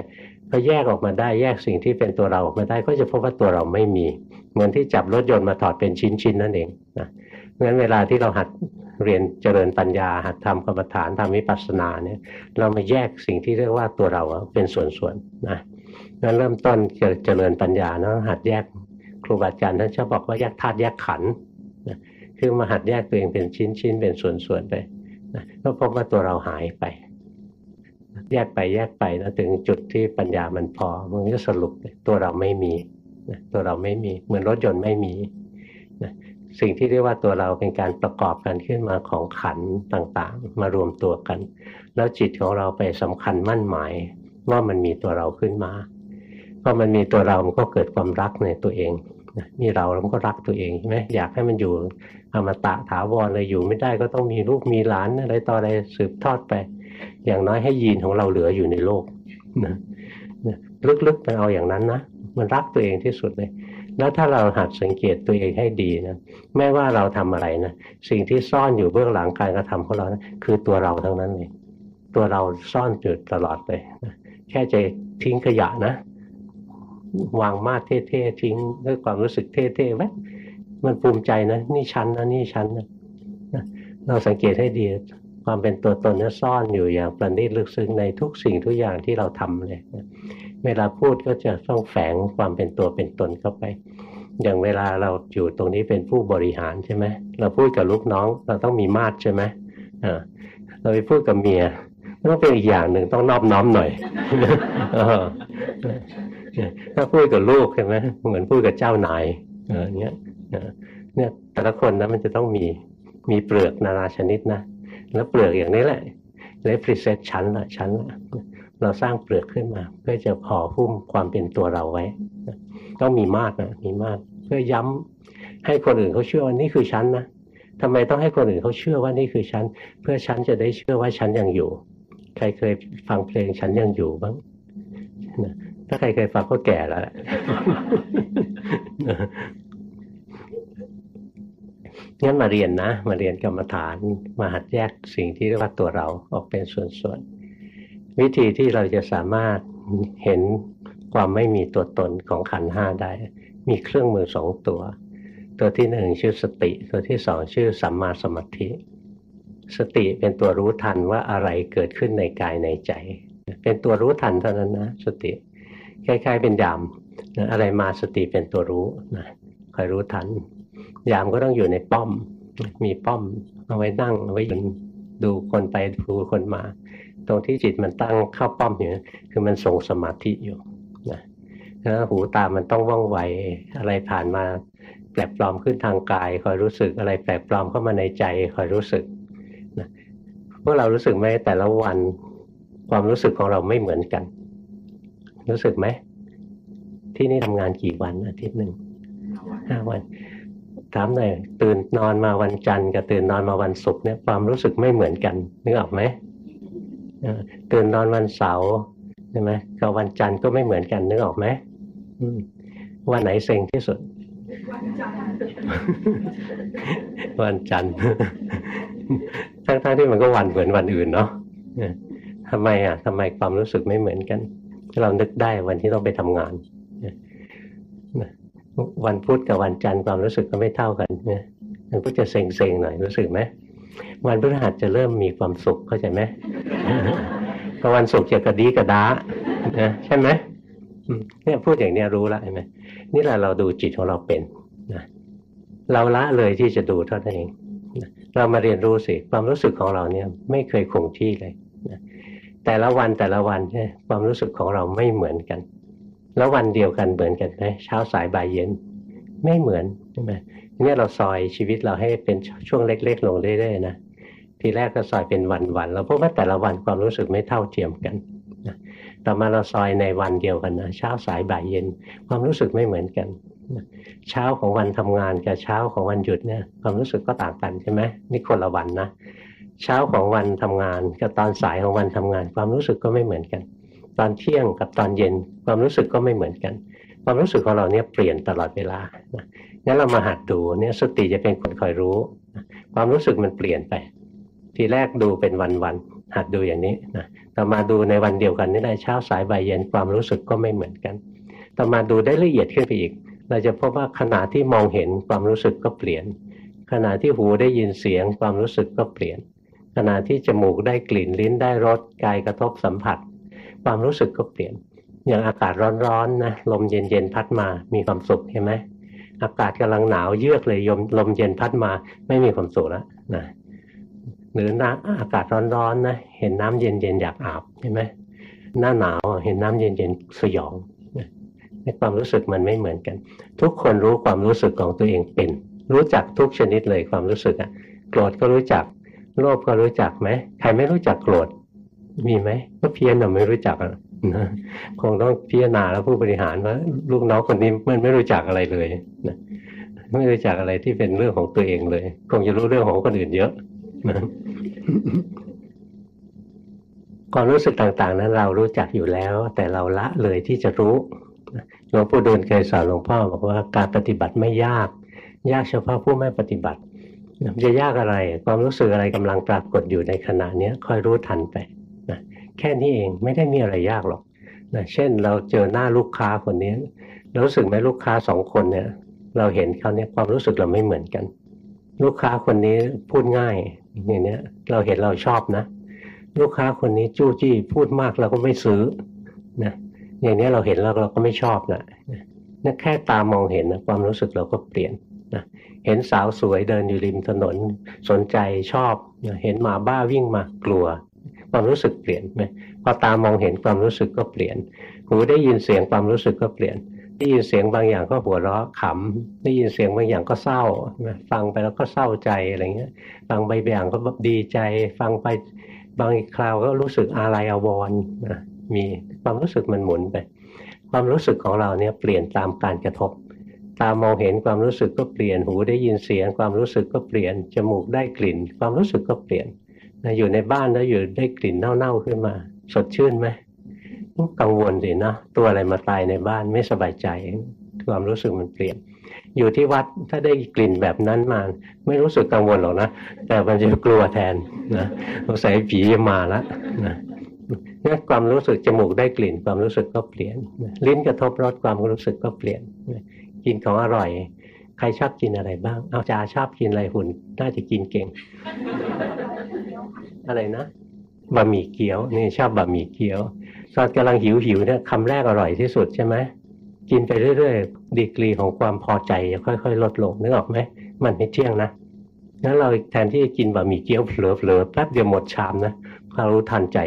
Speaker 1: พอแยกออกมาได้แยกสิ่งที่เป็นตัวเราออกมาได้ก็จะพบว่าตัวเราไม่มี เหมือนที่จับรถยนต์มาถอดเป็นชิ้นๆนั่นเองนะงั้นเวลาที่เราหัด เรียนเจริญปัญญาหัดทำกรรมฐานทำวิปัสสนาเนี่ยเรามาแยกสิ่งที่เรียกว่าตัวเราเป็นส่วนๆนะงั้นเริ่มต้นเจริญปัญญาเนาะหัดแยกครูบาอาจารย์ท่านชอบบอกว่าแยกธาตุแยกขันธ์คือมาหัดแยกตัวเองเป็นชิ้นๆเป็นส่วนๆไปนะก็พบว่าตัวเราหายไป แยกไปแยกไปแล้วถึงจุดที่ปัญญามันพอมันก็สรุปตัวเราไม่มีตัวเราไม่มี เหมือนรถยนต์ไม่มี สิ่งที่เรียกว่าตัวเราเป็นการประกอบกันขึ้นมาของขันต่างๆ มารวมตัวกัน แล้วจิตของเราไปสำคัญมั่นหมายว่ามันมีตัวเราขึ้นมาพอมันมีตัวเรา มันก็เกิดความรักในตัวเองมีเราเราก็รักตัวเองใช่ไหมอยากให้มันอยู่อมตะถาวรเลยอยู่ไม่ได้ก็ต้องมีลูกมีหลานอะไรต่ออะไรสืบทอดไป อย่างน้อยให้ยีนของเราเหลืออยู่ในโลกนะลึกๆมันเอาอย่างนั้นนะมันรักตัวเองที่สุดเลย แล้วถ้าเราหัดสังเกตตัวเองให้ดีนะไม่ว่าเราทำอะไรนะสิ่งที่ซ่อนอยู่เบื้องหลังการกระทำของเรานะคือตัวเราทั้งนั้นเลยตัวเราซ่อนอยู่ตลอดเลยนะแค่จะทิ้งขยะนะวางมาดเท่ๆทิ้งด้วยความรู้สึกเท่ๆแวบมันภูมิใจนะนี่ชั้นนะนี่ชั้นนะเราสังเกตให้ดีความเป็นตัวตนนี่ซ่อนอยู่อย่างประณีตลึกซึ้งในทุกสิ่งทุกอย่างที่เราทำเลย เวลาพูดก็จะต้องแฝงความเป็นตัวเป็นตนเข้าไป อย่างเวลาเราอยู่ตรงนี้เป็นผู้บริหารใช่ไหมเราพูดกับลูกน้องเราต้องมีมาดใช่ไหมเราไปพูดกับเมียต้องเป็นอีกอย่างหนึ่งต้องนอบน้อมหน่อยถ้าพูดกับลูกใช่ไหมเหมือนพูดกับเจ้านายเนี้ยเนี่ยแต่ละคนนะมันจะต้องมีมีเปลือกนานาชนิดนะแล้วเปลือกอย่างนี้แหละเลยพรีเซตชั้นละชั้นละ เราสร้างเปลือกขึ้นมา เพื่อจะห่อหุ้มความเป็นตัวเราไว้ ต้องมีมากนะมีมากเพื่อย้ำให้คนอื่นเขาเชื่อว่านี่คือชั้นนะทำไมต้องให้คนอื่นเขาเชื่อว่านี่คือชั้นเพื่อชั้นจะได้เชื่อว่าชั้นยังอยู่ ใครเคยฟังเพลงชั้นยังอยู่บ้างถ้าใครเคยฟังก็แก่แล้วงั้นมาเรียนนะ มาเรียนกรรมฐาน มาหัดแยกสิ่งที่เรียกว่าตัวเราออกเป็นส่วนๆ วิธีที่เราจะสามารถเห็นความไม่มีตัวตนของขันห้าได้ มีเครื่องมือสองตัว ตัวที่หนึ่งชื่อสติ ตัวที่สองชื่อสัมมาสมาธิ สติเป็นตัวรู้ทันว่าอะไรเกิดขึ้นในกายในใจ เป็นตัวรู้ทันเท่านั้นนะสติคล้าย ๆ เป็นยามอะไรมาสติเป็นตัวรู้นะคอยรู้ทัน ยามก็ต้องอยู่ในป้อม มีป้อมเอาไว้นั่งเอาไว้ยืนดูคนไปดูคนมา ตรงที่จิตมันตั้งเข้าป้อมอยู่คือมันส่งสมาธิอยู่นะแล้วหูตามันต้องว่องไวอะไรผ่านมาแปลกปลอมขึ้นทางกายคอยรู้สึกอะไรแปลกปลอมเข้ามาในใจคอยรู้สึกนะพวกเรารู้สึกไหมแต่ละวันความรู้สึกของเราไม่เหมือนกัน รู้สึกไหม ที่นี่ทำงานกี่วันอาทิตย์หนึ่งห้าวันถามหน่อยตื่นนอนมาวันจันทร์กับตื่นนอนมาวันศุกร์เนี่ยความรู้สึกไม่เหมือนกันนึกออกไหม ตื่นนอนวันเสาร์ใช่ไหมกับวันจันทร์ก็ไม่เหมือนกันนึกออกไหมวันไหนเซ็งที่สุด วันจันทร์ทั้งๆที่มันก็วันเหมือนวันอื่นเนาะทำไมอะทำไมความรู้สึกไม่เหมือนกัน เรานึกได้วันที่ต้องไปทำงานวันพุธกับวันจันทร์ความรู้สึกก็ไม่เท่ากันเนี่ยมันก็จะเซ็งๆหน่อยรู้สึกไหม วันพฤหัสจะเริ่มมีความสุขเข้าใจไหมพอวันศุกร์จะกระดีกระดานะใช่ไหมเนี่ยพูดอย่างนี้รู้ล้วใช่ไหมนี่แหละเราดูจิตของเราเป็นนะเราละเลยที่จะดูเท่านั้นเองเรามาเรียนรู้สิความรู้สึกของเราเนี่ย ไม่เคยคงที่เลยนะแต่ละวันแต่ละวันเนี่ยความรู้สึกของเราไม่เหมือนกัน แล้ววันเดียวกันเหมือนกันไหมเช้าสายบ่ายเย็น ไม่เหมือนใช่ไหม เนี่ยเราซอยชีวิตเราให้เป็นช่วงเล็ก ๆ ลงเรื่อยๆนะทีแรกก็ซอยเป็นวันๆเราพบว่าแต่ละวันความรู้สึกไม่เท่าเทียมกันต่อมาเราซอยในวันเดียวกันนะเช้าสายบ่ายเย็นความรู้สึกไม่เหมือนกันเช้าของวันทำงานกับเช้าของวันหยุดเนี่ยความรู้สึกก็ต่างกันใช่ไหมนี่คนละวันนะเช้าของวันทำงานกับตอนสายของวันทำงาน ความรู้สึกก็ไม่เหมือนกัน ตอนเที่ยงกับตอนเย็นความรู้สึกก็ไม่เหมือนกัน ความรู้สึกของเราเนี่ยเปลี่ยนตลอดเวลา งั้นเรามาหัดดูเนี่ยสติจะเป็นคนคอยรู้ ความรู้สึกมันเปลี่ยนไป ทีแรกดูเป็นวันๆหัดดูอย่างนี้นะต่อมาดูในวันเดียวกันนี่ได้เช้าสายบ่ายเย็นความรู้สึกก็ไม่เหมือนกัน ต่อมาดูได้ละเอียดขึ้นไปอีก เราจะพบว่าขณะที่มองเห็นความรู้สึกก็เปลี่ยน ขณะที่หูได้ยินเสียง ความรู้สึกก็เปลี่ยน ขณะที่จมูกได้กลิ่นลิ้นได้รสกายกระทบสัมผัส ความรู้สึกก็เปลี่ยนอย่างอากาศร้อนๆนะลมเย็นๆพัดมามีความสุขใช่ไหม อากาศกำลังหนาวเยือกเลยยมลมเย็นพัดมาไม่มีความสุขแล้วนะหรือน้ำอากาศร้อนๆนะเห็นน้ำเย็นๆอยากอาบใช่ไหมหน้าหนาวเห็นน้ำเย็นๆสยองในความรู้สึกมันไม่เหมือนกัน ทุกคนรู้ความรู้สึกของตัวเองเป็น รู้จักทุกชนิดเลยความรู้สึกอะโกรธก็รู้จักโลภก็รู้จักไหมใครไม่รู้จักโกรธมีไหมก็เพี้ยนเราไม่รู้จักอะ นะคงต้องพิจารณาแล้วผู้บริหารว่าลูกน้องคนนี้มันไม่รู้จักอะไรเลยนะไม่รู้จักอะไรที่เป็นเรื่องของตัวเองเลย คงจะรู้เรื่องของคนอื่นเยอะนะความรู้สึกต่าง ๆ นั้นเรารู้จักอยู่แล้ว แต่เราละเลยที่จะรู้หลวงปู่ดูลเคยสอนหลวงพ่อบอกว่าการปฏิบัติไม่ยาก ยากเฉพาะผู้ไม่ปฏิบัติจะยากอะไร ความรู้สึกอะไรกำลังปรากฏอยู่ในขณะนี้คอยรู้ทันไปนะ แค่นี้เองไม่ได้มีอะไรยากหรอกนะเช่นเราเจอหน้าลูกค้าคนนี้รู้สึกไหมลูกค้าสองคนเนี่ย เราเห็นเขาเนี่ยความรู้สึกเราไม่เหมือนกัน ลูกค้าคนนี้พูดง่ายอย่างเนี้ยเราเห็นเราชอบนะ ลูกค้าคนนี้จู้จี้พูดมากเราก็ไม่ซื้อนะอย่างนี้เราเห็นแล้วเราก็ไม่ชอบนะนี่แค่ตามองเห็นนะความรู้สึกเราก็เปลี่ยนนะเห็นสาวสวยเดินอยู่ริมถนนสนใจชอบนะเห็นหมาบ้าวิ่งมากลัว ความรู้สึกเปลี่ยนไหมพอตามองเห็นความรู้สึกก็เปลี่ยน หูได้ยินเสียงความรู้สึกก็เปลี่ยน ได้ยินเสียงบางอย่างก็หัวเราะขำ ได้ยินเสียงบางอย่างก็เศร้า ฟังไปแล้วก็เศร้าใจอะไรเงี้ย ฟังไปบางอย่างก็ดีใจ ฟังไปบางคราวก็รู้สึกอะไรอาวรณ์นะมีความรู้สึกมันหมุนไป ความรู้สึกของเราเนี่ยเปลี่ยนตามการกระทบ ตามองเห็นความรู้สึกก็เปลี่ยน หูได้ยินเสียง ความรู้สึกก็เปลี่ยน จมูกได้กลิ่น ความรู้สึกก็เปลี่ยน อยู่ในบ้านแล้วอยู่ได้กลิ่นเน่าๆขึ้นมา สดชื่นไหมกังวลสินะตัวอะไรมาตายในบ้านไม่สบายใจความรู้สึกมันเปลี่ยน อยู่ที่วัดถ้าได้กลิ่นแบบนั้นมา ไม่รู้สึกกังวลหรอกนะแต่มันจะกลัวแทนนะสงสัยผีมาล้วนะนี่ความรู้สึกจมูกได้กลิ่น ความรู้สึกก็เปลี่ยน ลิ้นกระทบรสความรู้สึกก็เปลี่ยนกินของอร่อย ใครชอบกินอะไรบ้าง เอาจาชอบกินอะไรหุ่นน่าจะกินเก่ง อะไรนะบะหมี่เกี๊ยวนี่ชอบบะหมี่เกี๊ยวตอนกำลังหิวหิวเนี่ยคำแรกอร่อยที่สุดใช่ไหมกินไปเรื่อยๆดีกรีของความพอใจจะค่อย ๆ ลดลงนึกออกไหมมันไม่เที่ยงนะงั้นเราแทนที่จะกินบะหมี่เกี๊ยวเผลอๆแป๊บเดียวหมดชามนะเรารู้ทันใจ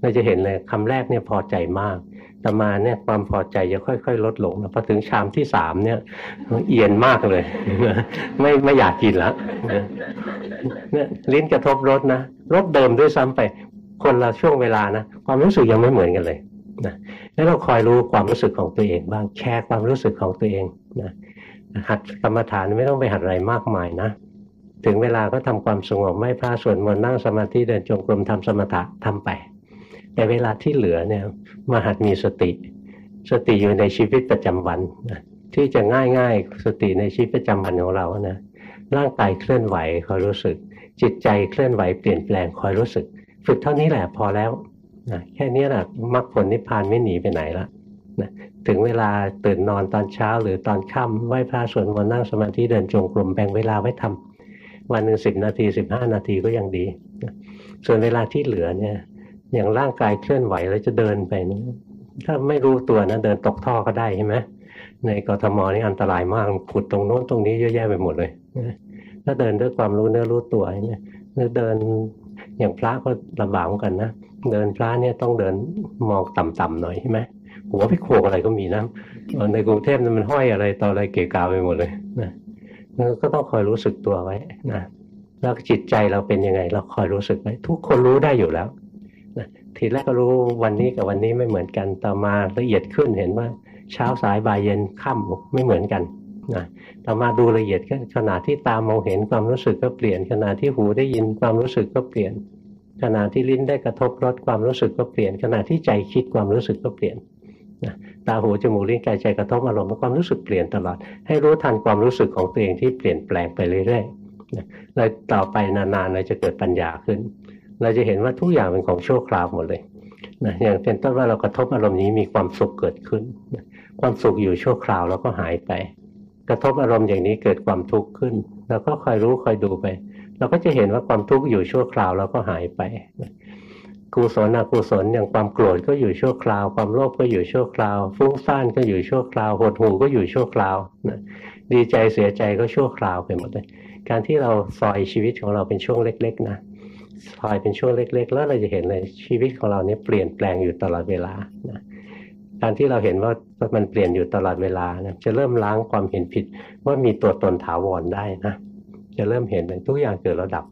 Speaker 1: เราจะเห็นเลยคำแรกเนี่ยพอใจมาก ต่มาเนี่ยความพอใจจะค่อย ๆ ลดลงพอถึงชามที่สามเนี่ยเอียนมากเลย ไม่ไม่อยากกินล้วเนี่ยลิ้นกระทบรสนะรสเดิมด้วยซ้ำไป คนละช่วงเวลานะความรู้สึกยังไม่เหมือนกันเลยนะแล้วเราคอยรู้ความรู้สึกของตัวเองบ้างแชร์ความรู้สึกของตัวเองนะหัดกรรมฐานไม่ต้องไปหัดอะไรมากมายนะถึงเวลาก็ทำความสงบไม่พลาดส่วนมนต์นั่งสมาธิเดินจงกรมทำสมถะทำไป แต่เวลาที่เหลือเนี่ยมาหัดมีสติ สติอยู่ในชีวิตประจำวันนะที่จะง่ายง่ายสติในชีวิตประจำวันของเรานะร่างกายเคลื่อนไหวคอยรู้สึก จิตใจเคลื่อนไหวเปลี่ยนแปลงคอยรู้สึก ฝึกเท่านี้แหละพอแล้วนะแค่นี้แหละมรรคผลนิพพานไม่หนีไปไหนละนะถึงเวลาตื่นนอนตอนเช้าหรือตอนค่ำไหว้พระสวดมนต์นั่งสมาธิเดินจงกรมแบ่งเวลาไว้ทำวันหนึ่งสิบนาทีสิบห้านาทีก็ยังดี ส่วนเวลาที่เหลือเนี่ย อย่างร่างกายเคลื่อนไหวแล้วจะเดินไปนะถ้าไม่รู้ตัวนะเดินตกท่อก็ได้ใช่ไหมในกรทมนี่อันตรายมากผุดตรงโน้นตรงนี้เยอะแยะไปหมดเลยถ้าเดินด้วยความรู้เนื้อรู้ตัวเนี่ยเดินอย่างพระก็ลำบากเหมือนกันนะเดินพระเนี่ยต้องเดินมองต่ำๆหน่อยใช่ไหมหัวพิโคกอะไรก็มีนะในกรุงเทพมันห้อยอะไรต่ออะไรเกะกาไปหมดเลยนะก็ต้องคอยรู้สึกตัวไว้นะแล้วจิตใจเราเป็นยังไง เราคอยรู้สึกไว้ทุกคนรู้ได้อยู่แล้ว ทีแรกก็รู้วันนี้กับวันนี้ไม่เหมือนกันต่อมาละเอียดขึ้นเห็นว่า เช้าสายบ่ายเย็นค่ำไม่เหมือนกันนะต่อมาดูละเอียดขึ้นขณะที่ตามองเห็นความรู้สึกก็เปลี่ยน ขณะที่หูได้ยินความรู้สึกก็เปลี่ยน ขณะที่ลิ้นได้กระทบรสความรู้สึกก็เปลี่ยน ขณะที่ใจคิดความรู้สึกก็เปลี่ยนนะตาหูจมูกลิ้นกายใจกระทบอารมณ์ความรู้สึกเปลี่ยนตลอด ให้รู้ทันความรู้สึกของตัวเองที่เปลี่ยนแปลงไปเรื่อยๆแล้วต่อไปนานๆเราจะเกิดปัญญาขึ้น เราจะเห็นว่าทุกอย่างเป็นของชั่วคราวหมดเลยนะอย่างเป็นต้นว่าเรากระทบอารมณ์นี้มีความสุขเกิดขึ้น ความสุขอยู่ชั่วคราวแล้วก็หายไป กระทบอารมณ์อย่างนี้เกิดความทุกข์ขึ้นเราก็คอยรู้คอยดูไป เราก็จะเห็นว่าความทุกข์อยู่ชั่วคราวแล้วก็หายไปกุศลอกุศลอย่างความโกรธก็อยู่ชั่วคราว ความโลภก็อยู่ชั่วคราว ฟุ้งซ่านก็อยู่ชั่วคราวหดหู่ก็อยู่ชั่วคราวนะดีใจเสียใจก็ชั่วคราวไปหมดเลยการที่เราซอยชีวิตของเราเป็นช่วงเล็ก ๆ นะ ซอยเป็นช่วงเล็ก ๆ แล้วเราจะเห็นเลยชีวิตของเราเนี่ยเปลี่ยนแปลงอยู่ตลอดเวลานะการที่เราเห็นว่ามันเปลี่ยนอยู่ตลอดเวลานะจะเริ่มล้างความเห็นผิดว่ามีตัวตนถาวรได้นะจะเริ่มเห็นเลยทุกอย่างเกิดแล้วดับ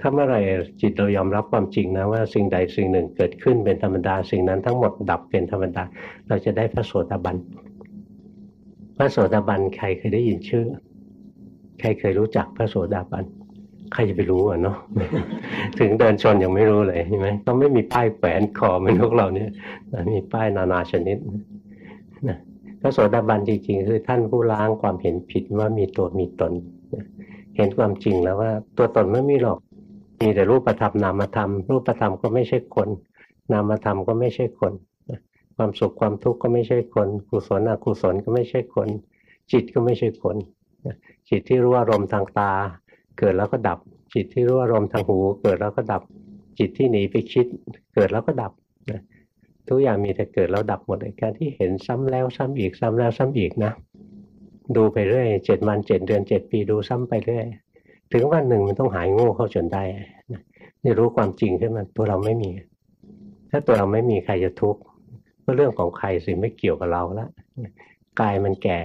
Speaker 1: ถ้าเมื่อไรจิตเรายอมรับความจริงนะว่าสิ่งใดสิ่งหนึ่งเกิดขึ้นเป็นธรรมดา สิ่งนั้นทั้งหมดดับเป็นธรรมดา เราจะได้พระโสดาบันพระโสดาบันใครเคยได้ยินชื่อ ใครเคยรู้จักพระโสดาบัน ใครจะไปรู้อะเนาะถึงเดินชนยังไม่รู้เลยใช่ไหมต้องไม่มีป้ายแขวนคอเหมือนพวกเราเนี่ยมีป้ายนานาชนิดนะพระโสดาบันจริงๆคือท่านผู้ล้างความเห็นผิดว่ามีตัวมีตน เห็นความจริงแล้วว่า ตัวตนไม่มีหรอก มีแต่รูปธรรมนามธรรม รูปธรรมก็ไม่ใช่คน นามธรรมก็ไม่ใช่คน ความสุขความทุกข์ก็ไม่ใช่คนกุศลอกุศลก็ไม่ใช่คน จิตก็ไม่ใช่คนจิตที่รู้อารมณ์ทางตา เกิดแล้วก็ดับ จิตที่รู้อารมณ์ทางหู เกิดแล้วก็ดับ จิตที่หนีไปคิด เกิดแล้วก็ดับนะทุกอย่างมีแต่เกิดแล้วดับหมดเลยการที่เห็นซ้ำแล้วซ้ำอีกซ้ำแล้วซ้ำอีกนะดูไปเรื่อยเจ็ดวันเจ็ดเดือนเจ็ดปีดูซ้ำไปเรื่อยถึงวันหนึ่งมันต้องหายโง่เข้าจนได้นี่รู้ความจริงขึ้นมาตัวเราไม่มี ถ้าตัวเราไม่มีใครจะทุกข์ก็เรื่องของใครสิไม่เกี่ยวกับเราละกายมันแก่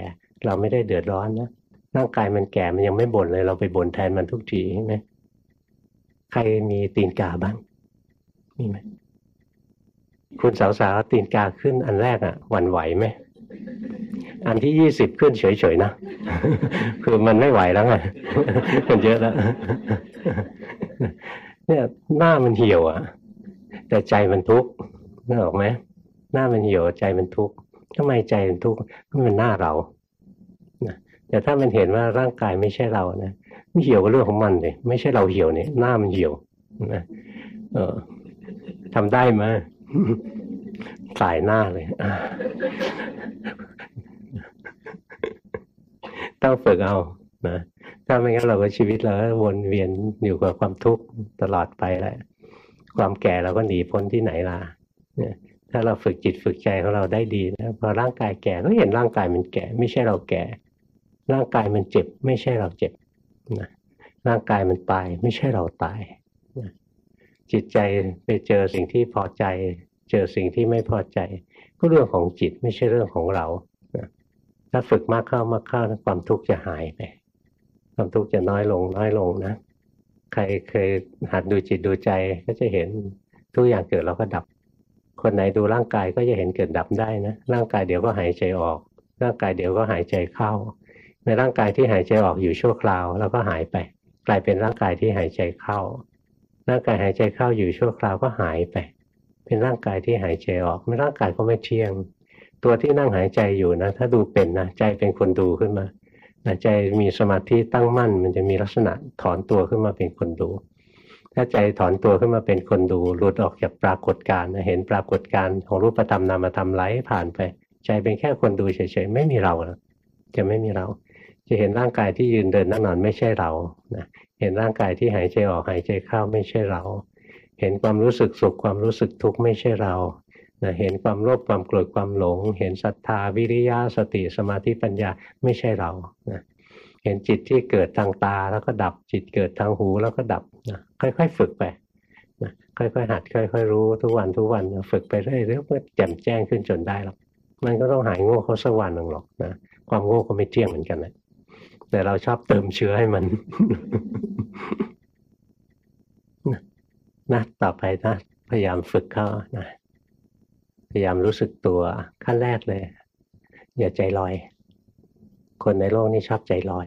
Speaker 1: เราไม่ได้เดือดร้อนนะ ร่างกายมันแก่มันยังไม่บ่นเลย เราไปบ่นแทนมันทุกทีใช่ไหมใครมีตีนกาบ้าง มีไหมคุณสาวๆตีนกาขึ้นอันแรกอะ่ะหวั่นไหวไหมอันที่ยี่สิบขึ้นเฉยๆนะคือมันไม่ไหวแล้วไงมันเยอะแล้วเนี่ยหน้ามันเหี่ยวอะ แต่ใจมันทุกข์นึกออกไหมหน้ามันเหี่ยวใจมันทุกข์ทำไมใจมันทุกข์เพราะมันหน้าเรา แต่ถ้ามันเห็นว่าร่างกายไม่ใช่เรานะไม่เหี่ยวกับเรื่องของมันเลยไม่ใช่เราเหี่ยวเนี่ยหน้ามันเหี่ยวนะเออทำได้ไหมสายหน้าเลยต้องฝึกเอานะถ้าไม่งั้นเราก็ชีวิตเราก็วนเวียนอยู่กับความทุกข์ตลอดไปแหละความแก่เราก็หนีพ้นที่ไหนล่ะเนี่ยถ้าเราฝึกจิตฝึกใจของเราได้ดีนะพอร่างกายแก่ก็เห็นร่างกายมันแก่ ไม่ใช่เราแก่ ร่างกายมันเจ็บ ไม่ใช่เราเจ็บนะร่างกายมันตาย ไม่ใช่เราตายนะจิตใจไปเจอสิ่งที่พอใจ เจอสิ่งที่ไม่พอใจ ก็เรื่องของจิตไม่ใช่เรื่องของเรานะถ้าฝึกมากเข้ามากเข้าความทุกข์จะหายไปความทุกข์จะน้อยลง น้อยลงนะใครเคยหัดดูจิตดูใจก็จะเห็นทุกอย่างเกิดแล้วก็ดับ คนไหนดูร่างกายก็จะเห็นเกิดดับได้นะร่างกายเดี๋ยวก็หายใจออก ร่างกายเดี๋ยวก็หายใจเข้า ในร่างกายที่หายใจออกอยู่ชั่วคราว แล้วก็หายไป กลายเป็นร่างกายที่หายใจเข้า ร่างกายหายใจเข้าอยู่ชั่วคราวก็หายไป เป็นร่างกายที่หายใจออกไม่ร่างกายก็ไม่เที่ยง ตัวที่นั่งหายใจอยู่นะ ถ้าดูเป็นนะใจเป็นคนดูขึ้นมาใจมีสมาธิตั้งมั่น มันจะมีลักษณะถอนตัวขึ้นมาเป็นคนดูถ้าใจถอนตัวขึ้นมาเป็นคนดูหลุดออกจากปรากฏการณ์เห็นปรากฏการณ์ของรูปธรรมนามธรรมไหลผ่านไป ใจเป็นแค่คนดูเฉยๆไม่มีเราจะไม่มีเรา จะเห็นร่างกายที่ยืนเดินนั่งนอนไม่ใช่เรานะเห็นร่างกายที่หายใจออกหายใจเข้าไม่ใช่เรา เห็นความรู้สึกสุขความรู้สึกทุกข์ไม่ใช่เรานะเห็นความโลภความโกรธความหลง เห็นศรัทธาวิริยะสติสมาธิปัญญาไม่ใช่เรานะเห็นจิตที่เกิดทางตาแล้วก็ดับจิตเกิดทางหูแล้วก็ดับนะค่อยๆ ฝึกไปนะค่อยๆหัดค่อยๆรู้ทุกวันทุกวันฝึกไปเรื่อยๆก็แจ่มแจ้งขึ้นจนได้หรอกมันก็ต้องหายโง่เขาสักวันหนึ่งหรอกนะความโง่ก็ไม่เที่ยงเหมือนกันนะ แต่เราชอบเติมเชื้อให้มันนะต่อไปนะ พยายามฝึกเข้านะพยายามรู้สึกตัวขั้นแรกเลย อย่าใจลอย คนในโลกนี้ชอบใจลอย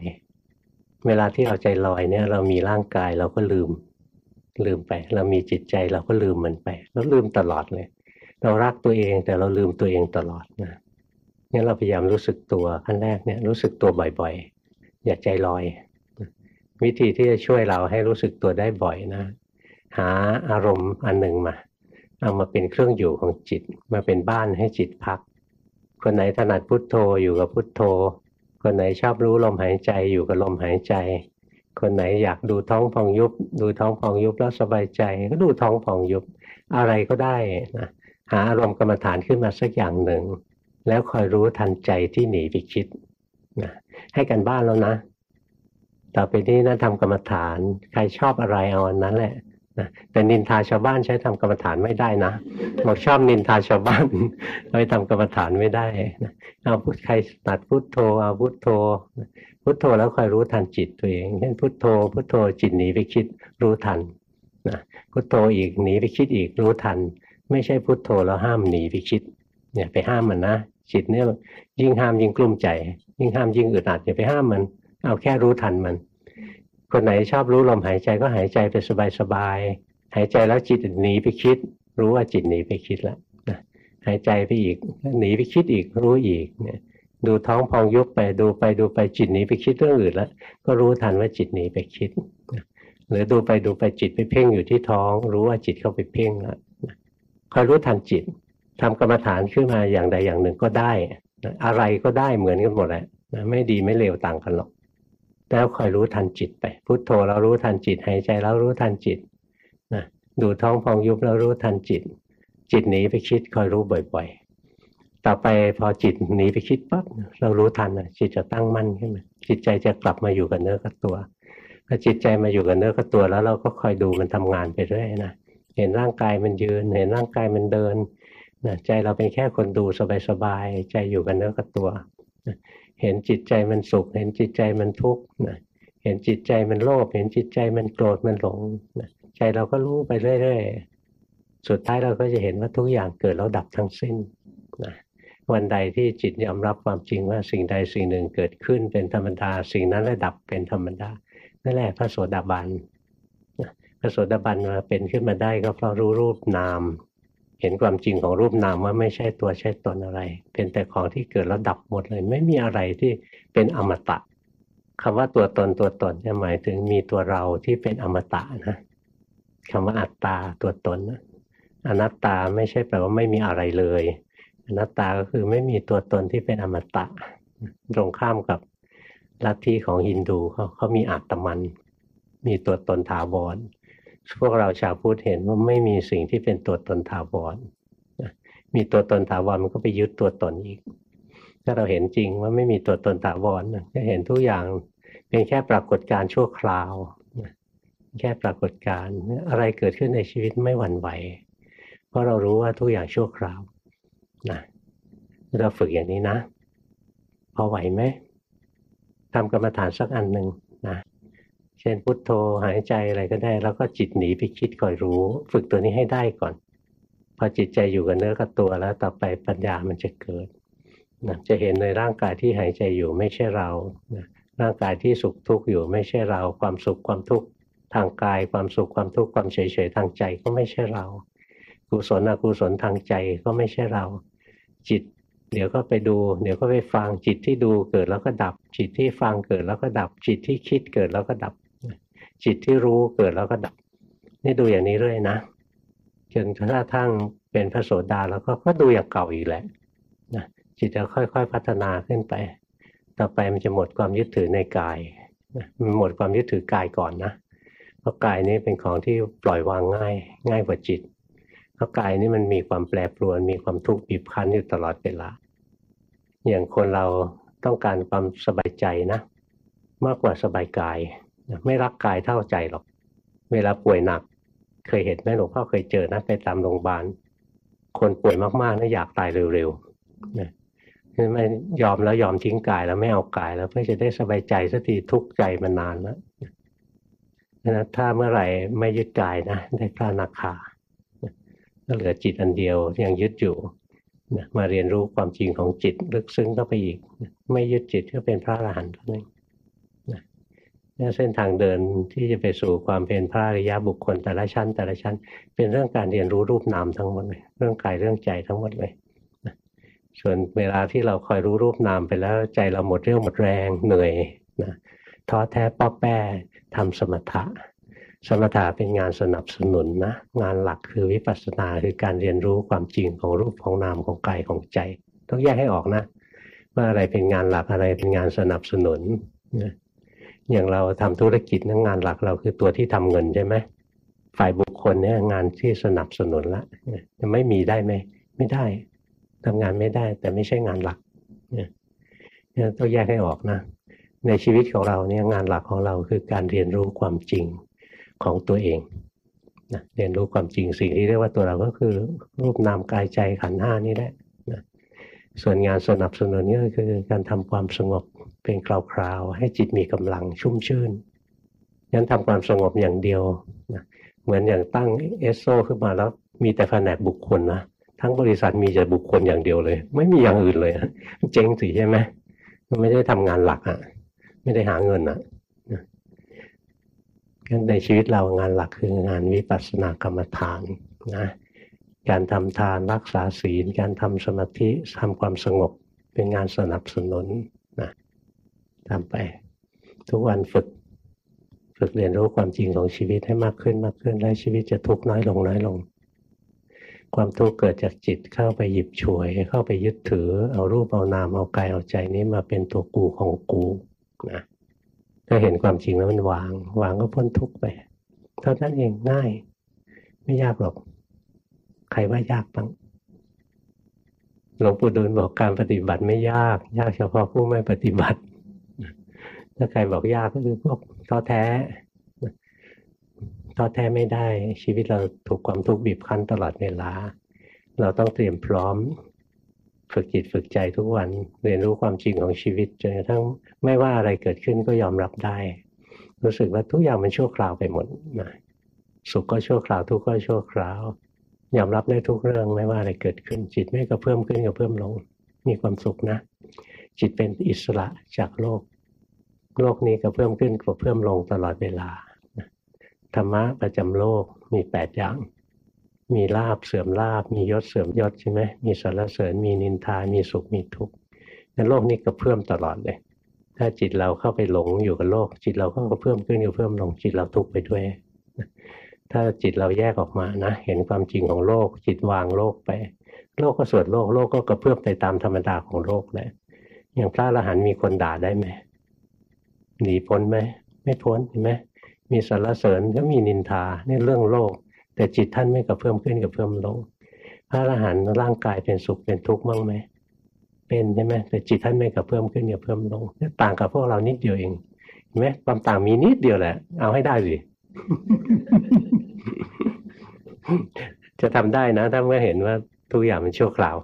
Speaker 1: เวลาที่เราใจลอยเนี่ย เรามีร่างกายเราก็ลืม ลืมไป เรามีจิตใจเราก็ลืมมันไปแล้วลืมตลอดเลย เรารักตัวเองแต่เราลืมตัวเองตลอดนะงั้นเราพยายามรู้สึกตัวขั้นแรกเนี่ย รู้สึกตัวบ่อย อย่าใจลอย วิธีที่จะช่วยเราให้รู้สึกตัวได้บ่อยนะ หาอารมณ์อันหนึ่งมา เอามาเป็นเครื่องอยู่ของจิต มาเป็นบ้านให้จิตพัก คนไหนถนัดพุทโธอยู่กับพุทโธ คนไหนชอบรู้ลมหายใจอยู่กับลมหายใจ คนไหนอยากดูท้องพองยุบ ดูท้องพองยุบแล้วสบายใจ ก็ดูท้องพองยุบ อะไรก็ได้นะหาอารมณ์กรรมฐานขึ้นมาสักอย่างหนึ่ง แล้วคอยรู้ทันใจที่หนีไปคิด นะให้กันบ้านแล้วนะ ต่อไปนี้นะทำกรรมฐาน ใครชอบอะไรเอาอันนั้นแหละนะแต่นินทาชาวบ้านใช้ทำกรรมฐานไม่ได้นะบอกชอบนินทาชาวบ้านเอาไปทำกรรมฐานไม่ได้นะเอาพุทใครตัดพุทโธเอาพุทโธ พุทโธแล้วคอยรู้ทันจิตตัวเองเช่นพุทโธ พุทโธจิตหนีไปคิดรู้ทันนะพุทโธอีกหนีไปคิดอีกรู้ทัน ไม่ใช่พุทโธแล้วห้ามหนีไปคิด เนี่ยไปห้ามมันนะจิตเนี่ยยิ่งห้ามยิ่งกลุ้มใจ ยิ่งห้ามยิ่งอึดอัดอย่าไปห้ามมัน เอาแค่รู้ทันมัน คนไหนชอบรู้ลมหายใจก็หายใจไปสบายๆหายใจแล้วจิตหนีไปคิด รู้ว่าจิตหนีไปคิดแล้วนะหายใจไปอีกหนีไปคิดอีกรู้อีกเนี่ยดูท้องพองยุบไปดูไปดูไปจิตหนีไปคิดเรื่องอื่นแล้วก็รู้ทันว่าจิตหนีไปคิดหรือดูไปดูไปจิตไปเพ่งอยู่ที่ท้อง รู้ว่าจิตเข้าไปเพ่งแล้วคอยรู้ทันจิตทำกรรมฐานขึ้นมาอย่างใดอย่างหนึ่งก็ได้ อะไรก็ได้เหมือนกันหมดแหละไม่ดีไม่เลวต่างกันหรอกแล้วคอยรู้ทันจิตไป พุโทโธเรารู้ทันจิตหายใจแล้วรู้ทันจิตนะดูท้องพองยุบแล้วรู้ทันจิต จิตหนีไปคิดคอยรู้บ่อย ๆ ต่อไปพอจิตหนีไปคิดปั๊บเรารู้ทันจิตจะตั้งมั่นขึ้นมาจิตใจจะกลับมาอยู่กับเนื้อกับตัวพอจิตใจมาอยู่กับเนื้อกับตัวแล้วเราก็คอยดูมันทำงานไปเรื่อยนะเห็นร่างกายมันยืน เห็นร่างกายมันเดิน นะใจเราเป็นแค่คนดูสบายๆใจอยู่กับเนื้อกับตัวนะเห็นจิตใจมันสุข เห็นจิตใจมันทุกข์นะเห็นจิตใจมันโลภเห็นจิตใจมันโกรธมันหลงนะใจเราก็รู้ไปเรื่อยๆสุดท้ายเราก็จะเห็นว่าทุกอย่างเกิดแล้วดับทั้งสิ้นนะวันใดที่จิตยอมรับความจริงว่าสิ่งใดสิ่งหนึ่งเกิดขึ้นเป็นธรรมดา สิ่งนั้นและดับเป็นธรรมดานั่นแหละพระโสดาบันพระโสดาบันมาเป็นขึ้นมาได้ก็เพราะรู้รูปนาม เห็นความจริงของรูปนามว่าไม่ใช่ตัวใช่ตนอะไร เป็นแต่ของที่เกิดแล้วดับหมดเลย ไม่มีอะไรที่เป็นอมตะคำว่าตัวตนตัวตนจะหมายถึงมีตัวเราที่เป็นอมตะนะคำว่าอัตตาตัวตนอนัตตาไม่ใช่แปลว่าไม่มีอะไรเลย อนัตตาก็คือไม่มีตัวตนที่เป็นอมตะ ตรงข้ามกับลัทธิของฮินดูเขาเขามีอัตมัน มีตัวตนถาวร พวกเราชาวพุทธเห็นว่าไม่มีสิ่งที่เป็นตัวตนถาวรมีตัวตนถาวรมันก็ไปยึดตัวตนอีก ถ้าเราเห็นจริงว่าไม่มีตัวตนถาวรจะเห็นทุกอย่างเป็นแค่ปรากฏการชั่วคราวแค่ปรากฏการอะไรเกิดขึ้นในชีวิตไม่หวั่นไหว เพราะเรารู้ว่าทุกอย่างชั่วคราวนะเราฝึกอย่างนี้นะ พอไหวไหมทำกรรมฐานสักอันหนึ่งนะ เช่นพุทโธหายใจอะไรก็ได้ แล้วก็จิตหนีไปคิดคอยรู้ ฝึกตัวนี้ให้ได้ก่อน พอจิตใจอยู่กับเนื้อกับตัวแล้วต่อไปปัญญามันจะเกิดนะจะเห็นในร่างกายที่หายใจอยู่ไม่ใช่เรานะร่างกายที่สุขทุกข์อยู่ไม่ใช่เรา ความสุขความทุกข์ทางกายความสุขความทุกข์ความเฉยๆทางใจก็ไม่ใช่เรากุศลอกุศลทางใจก็ไม่ใช่เรา จิต เดี๋ยวก็ไปดู เดี๋ยวก็ไปฟังจิตที่ดูเกิดแล้วก็ดับ จิตที่ฟังเกิดแล้วก็ดับ จิตที่คิดเกิดแล้วก็ดับ จิตที่รู้เกิดแล้วก็ดับ นี่ดูอย่างนี้เรื่อยนะจนกระทั่งเป็นพระโสดาแล้วก็ก็ดูอย่างเก่าอีกแหละนะจิตจะค่อยๆพัฒนาขึ้นไป ต่อไปมันจะหมดความยึดถือในกายนะมันหมดความยึดถือกายก่อนนะเพราะกายนี้เป็นของที่ปล่อยวางง่าย ง่ายกว่าจิต เพราะกายนี้มันมีความแปรปรวน มีความทุกข์บีบคั้นอยู่ตลอดเวลาอย่างคนเราต้องการความสบายใจนะ มากกว่าสบายกาย ไม่รักกายเท่าใจหรอก เวลาป่วยหนัก เคยเห็นไหมหลวงพ่อเคยเจอนะไปตามโรงพยาบาลคนป่วยมากๆนะอยากตายเร็วๆนะไม่ยอมแล้วยอมทิ้งกายแล้วไม่เอากายแล้วเพื่อจะได้สบายใจสักทีทุกข์ใจมานานแล้วนะถ้าเมื่อไหร่ไม่ยึดกายนะได้พระนาคาก็เหลือจิตอันเดียวยังยึดอยู่นะมาเรียนรู้ความจริงของจิตลึกซึ้งเข้าไปอีก ไม่ยึดจิตก็เป็นพระอรหันต์เท่านั้น เส้นทางเดินที่จะไปสู่ความเป็นพระอริยบุคคลแต่ละชั้น แต่ละชั้น เป็นเรื่องการเรียนรู้รูปนามทั้งหมดเลยเรื่องกายเรื่องใจทั้งหมดเลยส่วนเวลาที่เราคอยรู้รูปนามไปแล้วใจเราหมดเรี่ยวหมดแรงเหนื่อยนะท้อแท้ป้อแป้ทำสมถะ สมถะเป็นงานสนับสนุนนะงานหลักคือวิปัสสนาคือการเรียนรู้ความจริงของรูปของนามของกายของใจ ต้องแยกให้ออกนะ ว่าอะไรเป็นงานหลักอะไรเป็นงานสนับสนุนนะ อย่างเราทำธุรกิจนงานหลักเราคือตัวที่ทำเงินใช่ไหมฝ่ายบุคคลเนี่ยงานที่สนับสนุนละจะไม่มีได้ไหมไม่ได้ทำงานไม่ได้ แต่ไม่ใช่งานหลักเนี่ยต้องแยกให้ออกนะ ในชีวิตของเราเนี่ยงานหลักของเราคือการเรียนรู้ความจริงของตัวเองนะเรียนรู้ความจริงสิ่งที่เรียกว่าตัวเราก็คือรูปนามกายใจขันห้านี่แหละ ส่วนงานสนับสนุนก็คือการทำความสงบเป็นคราวๆให้จิตมีกำลังชุ่มชื่นงั้นทำความสงบอย่างเดียวนะเหมือนอย่างตั้งเอสโซขึ้นมาแล้วมีแต่แผนกบุคคลนะทั้งบริษัทมีแต่บุคคลอย่างเดียวเลย ไม่มีอย่างอื่นเลยเจ๊งสิใช่ไหมไม่ได้ทำงานหลักอะ ไม่ได้หาเงินอะงั้นในชีวิตเรางานหลักคืองานวิปัสสนากรรมฐานนะ การทำทานรักษาศีล การทำสมาธิทำความสงบ เป็นงานสนับสนุนนะทำไป ทุกวันฝึก ฝึกเรียนรู้ความจริงของชีวิตให้มากขึ้นมากขึ้นแล้วชีวิตจะทุกข์น้อยลงน้อยลง ความทุกข์เกิดจากจิตเข้าไปหยิบฉวย เข้าไปยึดถือ เอารูปเอานามเอากายเอาใจนี้มาเป็นตัวกูของกูนะถ้าเห็นความจริงแล้วมันวาง วางก็พ้นทุกข์ไปเท่านั้นเองง่าย ไม่ยากหรอก ใครว่ายากบ้างหลวงปู่ดูลบอกการปฏิบัติไม่ยาก ยากเฉพาะผู้ไม่ปฏิบัติ ถ้าใครบอกยากก็คือพวกท้อแท้ท้อแท้ไม่ได้ ชีวิตเราถูกความทุกข์บีบคั้นตลอดเวลา เราต้องเตรียมพร้อม ฝึกจิตฝึกใจทุกวัน เรียนรู้ความจริงของชีวิตจนกระทั่งไม่ว่าอะไรเกิดขึ้นก็ยอมรับได้ รู้สึกว่าทุกอย่างมันชั่วคราวไปหมดนะสุขก็ชั่วคราวทุกข์ก็ชั่วคราว ยอมรับได้ทุกเรื่องไม่ว่าอะไรเกิดขึ้น จิตไม่กระเพิ่มขึ้นกระเพิ่มลง มีความสุขนะ จิตเป็นอิสระจากโลก โลกนี้กระเพิ่มขึ้นกระเพิ่มลงตลอดเวลาธรรมะประจำโลกมีแปดอย่าง มีลาบเสื่อมลาบ มียศเสื่อมยศใช่ไหมมีสารเสริญ มีนินทา มีสุขมีทุกข์ในโลกนี้ก็เพิ่มตลอดเลย ถ้าจิตเราเข้าไปหลงอยู่กับโลก จิตเราก็เพิ่มขึ้นอยู่เพิ่มลงจิตเราทุกข์ไปด้วย ถ้าจิตเราแยกออกมานะเห็นความจริงของโลก จิตวางโลกไป โลกก็ส่วนโลกโลกก็กระเพื่อมไปตามธรรมดาของโลกแหละอย่างพระอรหันต์มีคนด่าได้ไหมหนีพ้นไหมไม่พ้นเห็นไหมมีสารเสริญก็มีนินทานี่เรื่องโลก แต่จิตท่านไม่กระเพิ่อมขึ้นกับเพิ่อมลงพระอรหันต์ร่างกายเป็นสุขเป็นทุกข์บ้างไหมเป็นใช่ไหมแต่จิตท่านไม่กระเพิ่อมขึ้นกับเพิ่อมลงต่างกับพวกเรานิดเดียวเองเห็นไหมความต่างมีนิดเดียวแหละ เอาให้ได้สิ จะทำได้นะ ถ้าเมื่อเห็นว่าทุกอย่างมันชั่วคราว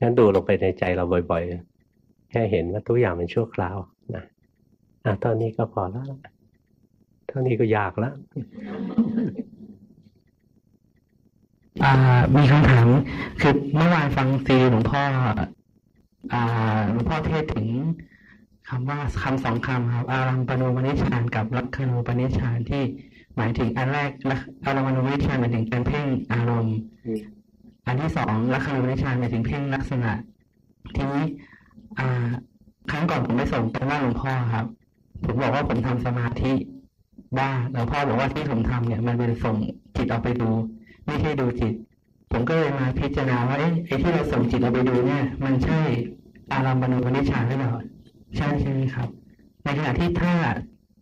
Speaker 1: งั้นดูลงไปในใจเราบ่อย ๆ แค่เห็นว่าทุกอย่างมันชั่วคราวนะอะเท่านี้ก็พอแล้วเท่านี้ก็ยากแล้ว
Speaker 2: มีคำถามคือเมื่อวานฟังซีหลวงพ่อหลวงพ่อเทศถึงคำว่าคำสองคำครับอารัมปนุปนิชานกับลักขณูปนิชานที่ หมายถึงอันแรกอารัมปนุปนิชานหมายถึงการเพ่งอารมณ์ อันที่สองลักขณูปนิชานหมายถึงเพ่งลักษณะ ทีนี้ครั้งก่อนผมไปส่งไปว่าหลวงพ่อครับ ผมบอกว่าผมทำสมาธิบ้างหลวงพ่อบอกว่าที่ผมทำเนี่ย มันเป็นส่งจิตออกไปดู ไม่ใช่ดูจิต ผมก็เลยมาพิจารณาว่าไอ้ที่เราส่งจิตเราไปดูเนี่ย มันใช่อารามบรรลุนิชาหรือเปล่าใช่ใช่ไหมครับ ในขณะที่ถ้า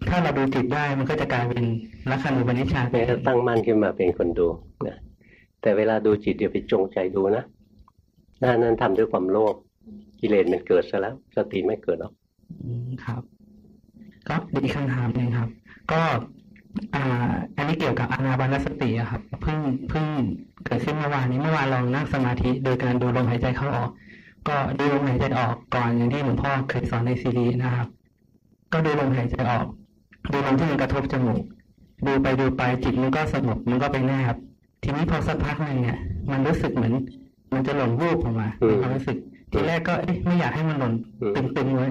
Speaker 2: ถ้าเราดูจิตได้มันก็จะกลายเป็นลักขณูปนิชา
Speaker 1: เนตั้งมั่นขึ้นมาเป็นคนดูนะแต่เวลาดูจิตเดี๋ยวไปจงใจดูนะนั่นนั้นทำด้วยความโลภกิเลสมันเกิดซะแล้วสติไม่เกิดหรอก
Speaker 2: ครับก็ดีคำถามหนึ่งครับ ก็อ่าอันนี้เกี่ยวกับอานาบานสติอะครับเพิ่งเพิ่งเกิดขึ้นเมื่อวานนี้เมื่อวานลองนั่งสมาธิ โดยการดูลมหายใจเข้าออก ก็ดูลมหายใจออกก่อนอย่างที่หลวงพ่อเคยสอนในซีดีนะครับ ก็ดูลมหายใจออก ดูลมที่มันกระทบจมูกดูไปดูไปจิตมันก็สงบมันก็ไปแนบทีนี้พอสักพักหนึ่งเนี่ยมันรู้สึกเหมือน มันจะหล่นวูบออกมาความรู้สึก ทีแรกก็ไม่อยากให้มันหล่นตึงๆไว้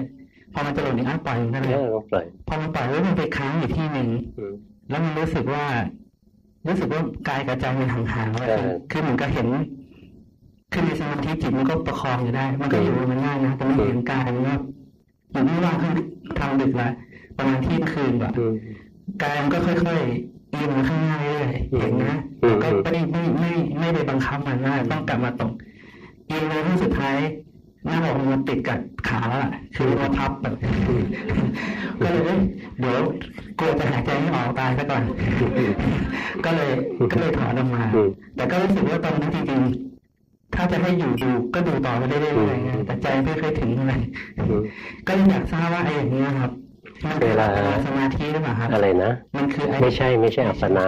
Speaker 2: พอมันจะหล่นอีกอ้าปล่อยมันก็เลยพอมันปล่อยแล้วมันไปค้างอยู่ที่หนึ่งแล้วมันรู้สึกว่า รู้สึกว่ากายกับใจมันห่างๆว่าคือเหมือนกับเห็นคือในสมาธิจิตมันก็ประคองอยู่ได้ มันก็อยู่มันง่ายนะแต่มันเห็นกายมันก็อยู่ไม่ว่างคือทำดึกละ ประมาณที่คืนแบบกายมันก็ค่อยๆเอียงมาข้างหน้าเรื่อยเห็นนะก็ไม่ได้ไม่ไม่ไม่ได้บังคับมันว่าต้องกลับมาตกเอียงเลยที่สุดท้ายหน้าอกมันติดกับขาแล้วคือมาพับแบบก็เลยเดี๋ยวกลัวจะหายใจไม่ออกตายซะก่อน ก็เลยก็เลยถอนออกมา แต่ก็รู้สึกว่าตอนนั้นจริงๆถ้าจะให้อยู่ดูก็ดูต่อไปเรื่อยๆแต่ใจไม่เคยถึงอะไรก็อยากทราบว่าไอ้อย่างนี้ครับมัน เวลาสมาธิหรือเปล่าครับ
Speaker 1: อะไรนะ
Speaker 2: มันคือ
Speaker 1: ไม่ใช่ไม่ใช่อัปปนา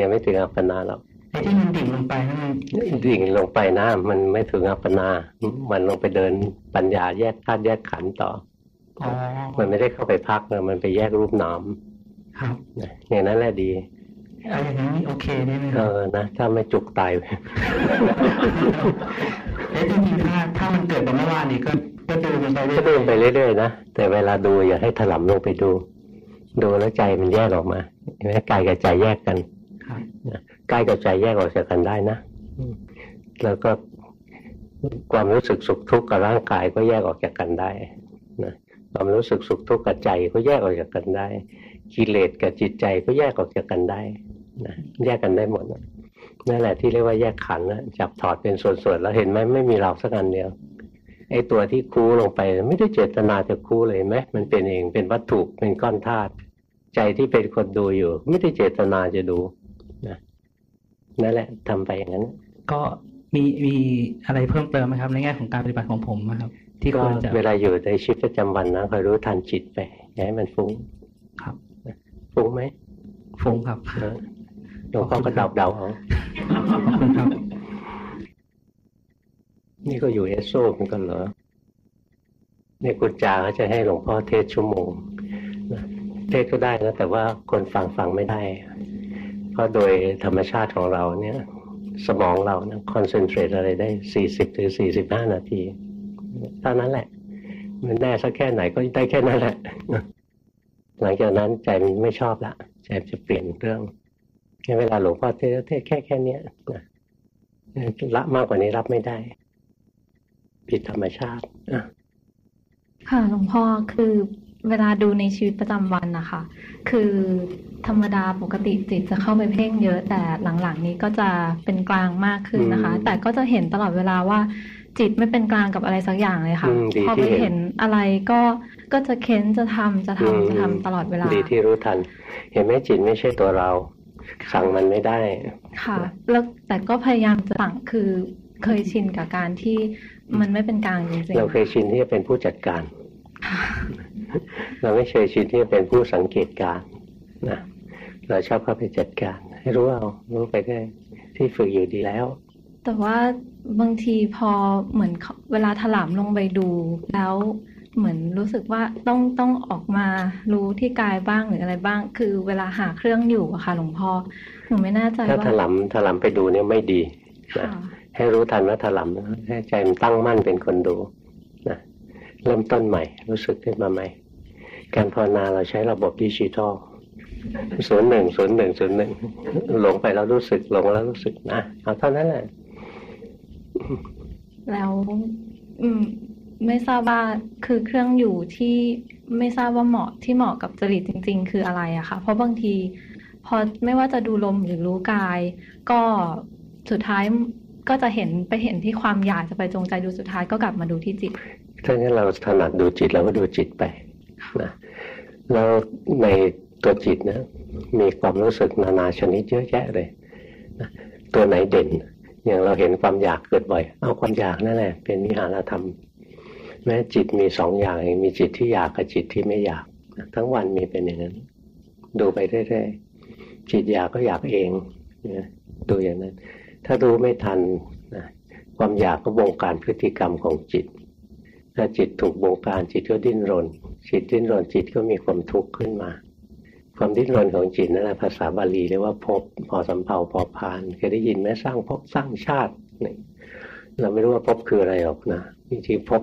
Speaker 1: ยังไม่ถึงอัปปนาหรอก
Speaker 2: ไอ้ที่มันดิ่งลงไปนั่นมัน
Speaker 1: ดิ่งลงไปนะมันไม่ถึงอัปปนา มันลงไปเดินปัญญาแยกธาตุแยกขันธ์ต่อ
Speaker 2: อ๋อ
Speaker 1: มันไม่ได้เข้าไปพักนะมันไปแยกรูปนาม
Speaker 2: ครับ
Speaker 1: นะอย่างนั้นแหละดี
Speaker 2: เอาอย่างนี้โอเคได้ไหมค
Speaker 1: เอ
Speaker 2: รับ
Speaker 1: อนะถ้าไม่จุกตาย
Speaker 2: เอ๊ะจริงๆถ้าถ้ามันเกิดแบบเมื่อวานนี้ก็ ก็ดูมันไปเรื่
Speaker 1: ก็
Speaker 2: อย
Speaker 1: ดูไปเรื่อยๆนะแต่เวลาดูอย่าให้ถลำลงไปดู ดูแล้วใจมันแยกออกมาเห็นไหมกายกับใจแยกกัน
Speaker 2: ๆครับ
Speaker 1: กายกับใจแยกออกจากกันได้นะอืมแล้วก็ความรู้สึกสุขทุกข์กับร่างกายก็แยกออกจากกันได้นะความรู้สึกสุขทุกข์กับใจก็แยกออกจากกันได้ กิเลสกับจิตใจก็แยกออกจากกันได้นะแยกกันได้หมดนะนั่นแหละที่เรียกว่าแยกขันธ์นะจับถอดเป็นส่วนๆแล้วเห็นไหมไม่มีเราสักอันเดียว ไอ้ตัวที่คูลงไป ไม่ได้เจตนาจะคูเลยเห็นไหมมันเป็นเองเป็นวัตถุเป็นก้อนธาตุใจที่เป็นคนดูอยู่ ไม่ได้เจตนาจะดูนะนั่นแหละทำไปอย่างนั้น
Speaker 2: ก็มีมีอะไรเพิ่มเติมไหมครับ ในแง่ของการปฏิบัติของผมนะครับ ที่
Speaker 1: ก็
Speaker 2: ควรจะ
Speaker 1: เวลาอยู่ในชีวิตประจำวันนะคอยรู้ทันจิตไปอย่าให้มันฟุ้ง
Speaker 2: ครับ
Speaker 1: ฟุ้งไหม
Speaker 2: ฟุ้งครับ
Speaker 1: เออหลวงพ่อก็เดาเดาๆเอา
Speaker 2: ขอบคุณครับ
Speaker 1: นี่ก็อยู่เอสโซมันก็เหรอเนี่ยกุญจาเขาจะให้หลวงพ่อเทศชั่วโมงเทศก็ได้นะแต่ว่าคนฟังฟังไม่ได้ เพราะโดยธรรมชาติของเราเนี่ย สมองเรานะคอนเซนเทรตอะไรได้สี่สิบหรือสี่สิบห้านาทีเท่านั้นแหละ มันแน่สักแค่ไหนก็ได้แค่นั้นแหละ หลังจากนั้นใจมันไม่ชอบละใจจะเปลี่ยนเรื่องแค่เวลาหลวงพ่อเทศเทศแค่แค่เนี้ยละมากกว่านี้รับไม่ได้ ผิดธรรมชาติอะ
Speaker 3: ค่ะหลวงพ่อคือเวลาดูในชีวิตประจำวันนะคะ คือธรรมดาปกติจิตจะเข้าไปเพ่งเยอะ แต่หลังๆ นี้ก็จะเป็นกลางมากขึ้นนะคะ แต่ก็จะเห็นตลอดเวลาว่าจิตไม่เป็นกลางกับอะไรสักอย่างเลยค่ะ
Speaker 1: อืมดี
Speaker 3: พอ
Speaker 1: ที่
Speaker 3: ไป
Speaker 1: เห็น
Speaker 3: เห็นอะไรก็ก็จะเค้นจะทำจะทำจะทำตลอดเวลา
Speaker 1: ดีที่รู้ทัน เห็นไหมจิตไม่ใช่ตัวเรา สั่งมันไม่ได้
Speaker 3: ค่ะ แล้วแต่ก็พยายามจะสั่งคือเคยชินกับการที่ มันไม่เป็นกลางจริง
Speaker 1: เราเคยชินที่จะเป็นผู้จัดการ
Speaker 3: ๆค่ะ
Speaker 1: เราไม่เคยชินที่จะเป็นผู้สังเกตการณ์นะเราชอบเข้าไปจัดการ ให้รู้เอารู้ไปได้ที่ฝึกอยู่ดีแล้ว
Speaker 3: แต่ว่าบางทีพอเหมือนเขาเวลาถลำลงไปดูแล้วเหมือนรู้สึกว่าต้องต้องออกมารู้ที่กายบ้างหรืออะไรบ้าง คือเวลาหาเครื่องอยู่อะค่ะหลวงพ่อหนูไม่แน่ใจ
Speaker 1: ถ้า
Speaker 3: ว่า
Speaker 1: ถลำถลำไปดูเนี่ยไม่ดีนะ
Speaker 3: ค่ะ
Speaker 1: ให้รู้ทันว่าถลำให้ใจมันตั้งมั่นเป็นคนดูนะเริ่มต้นใหม่ รู้สึกขึ้นมาใหม่ การภาวนาเราใช้ระบบดิจิทัลศูนย์หนึ่งศูนย์หนึ่งศูนย์หนึ่งหลงไปแล้วรู้สึกหลงแล้วรู้สึกนะเอาเท่านั้นแหละ
Speaker 3: แล้ว อืม ไม่ทราบว่าคือเครื่องอยู่ที่ไม่ทราบว่าเหมาะที่เหมาะกับจริตจริง ๆ คืออะไรอะคะเพราะบางที พอไม่ว่าจะดูลมหรือรู้กาย ก็สุดท้าย ก็จะเห็นไปเห็นที่ความอยากจะไปจงใจดูสุดท้ายก็กลับมาดูที่จิต
Speaker 1: ถ้างั้นเราถนัดดูจิตเราก็ดูจิตไปนะแล้วในตัวจิตนะมีความรู้สึกนานาชนิดเยอะแยะเลยนะตัวไหนเด่น อย่างเราเห็นความอยากเกิดบ่อย เอาความอยากนั่นแหละเป็นวิหารธรรม แม้จิตมีสองอย่างมีจิตที่อยากกับจิตที่ไม่อยาก ทั้งวันมีเป็นอย่างนั้น ดูไปเรื่อยๆจิตอยากก็อยากเองนะดูอย่างนั้น ถ้าดูไม่ทันนะความอยากก็บงการพฤติกรรมของจิต ถ้าจิตถูกบงการจิตก็ดิ้นรน จิตดิ้นรนจิตก็มีความทุกข์ขึ้นมา ความดิ้นรนของจิตนั่นแหละภาษาบาลีเรียกว่าภพพอสำเภาพอพานเคยได้ยินไหมสร้างภพสร้างชาตินี่เราไม่รู้ว่าภพคืออะไรหรอกนะจริงๆภพ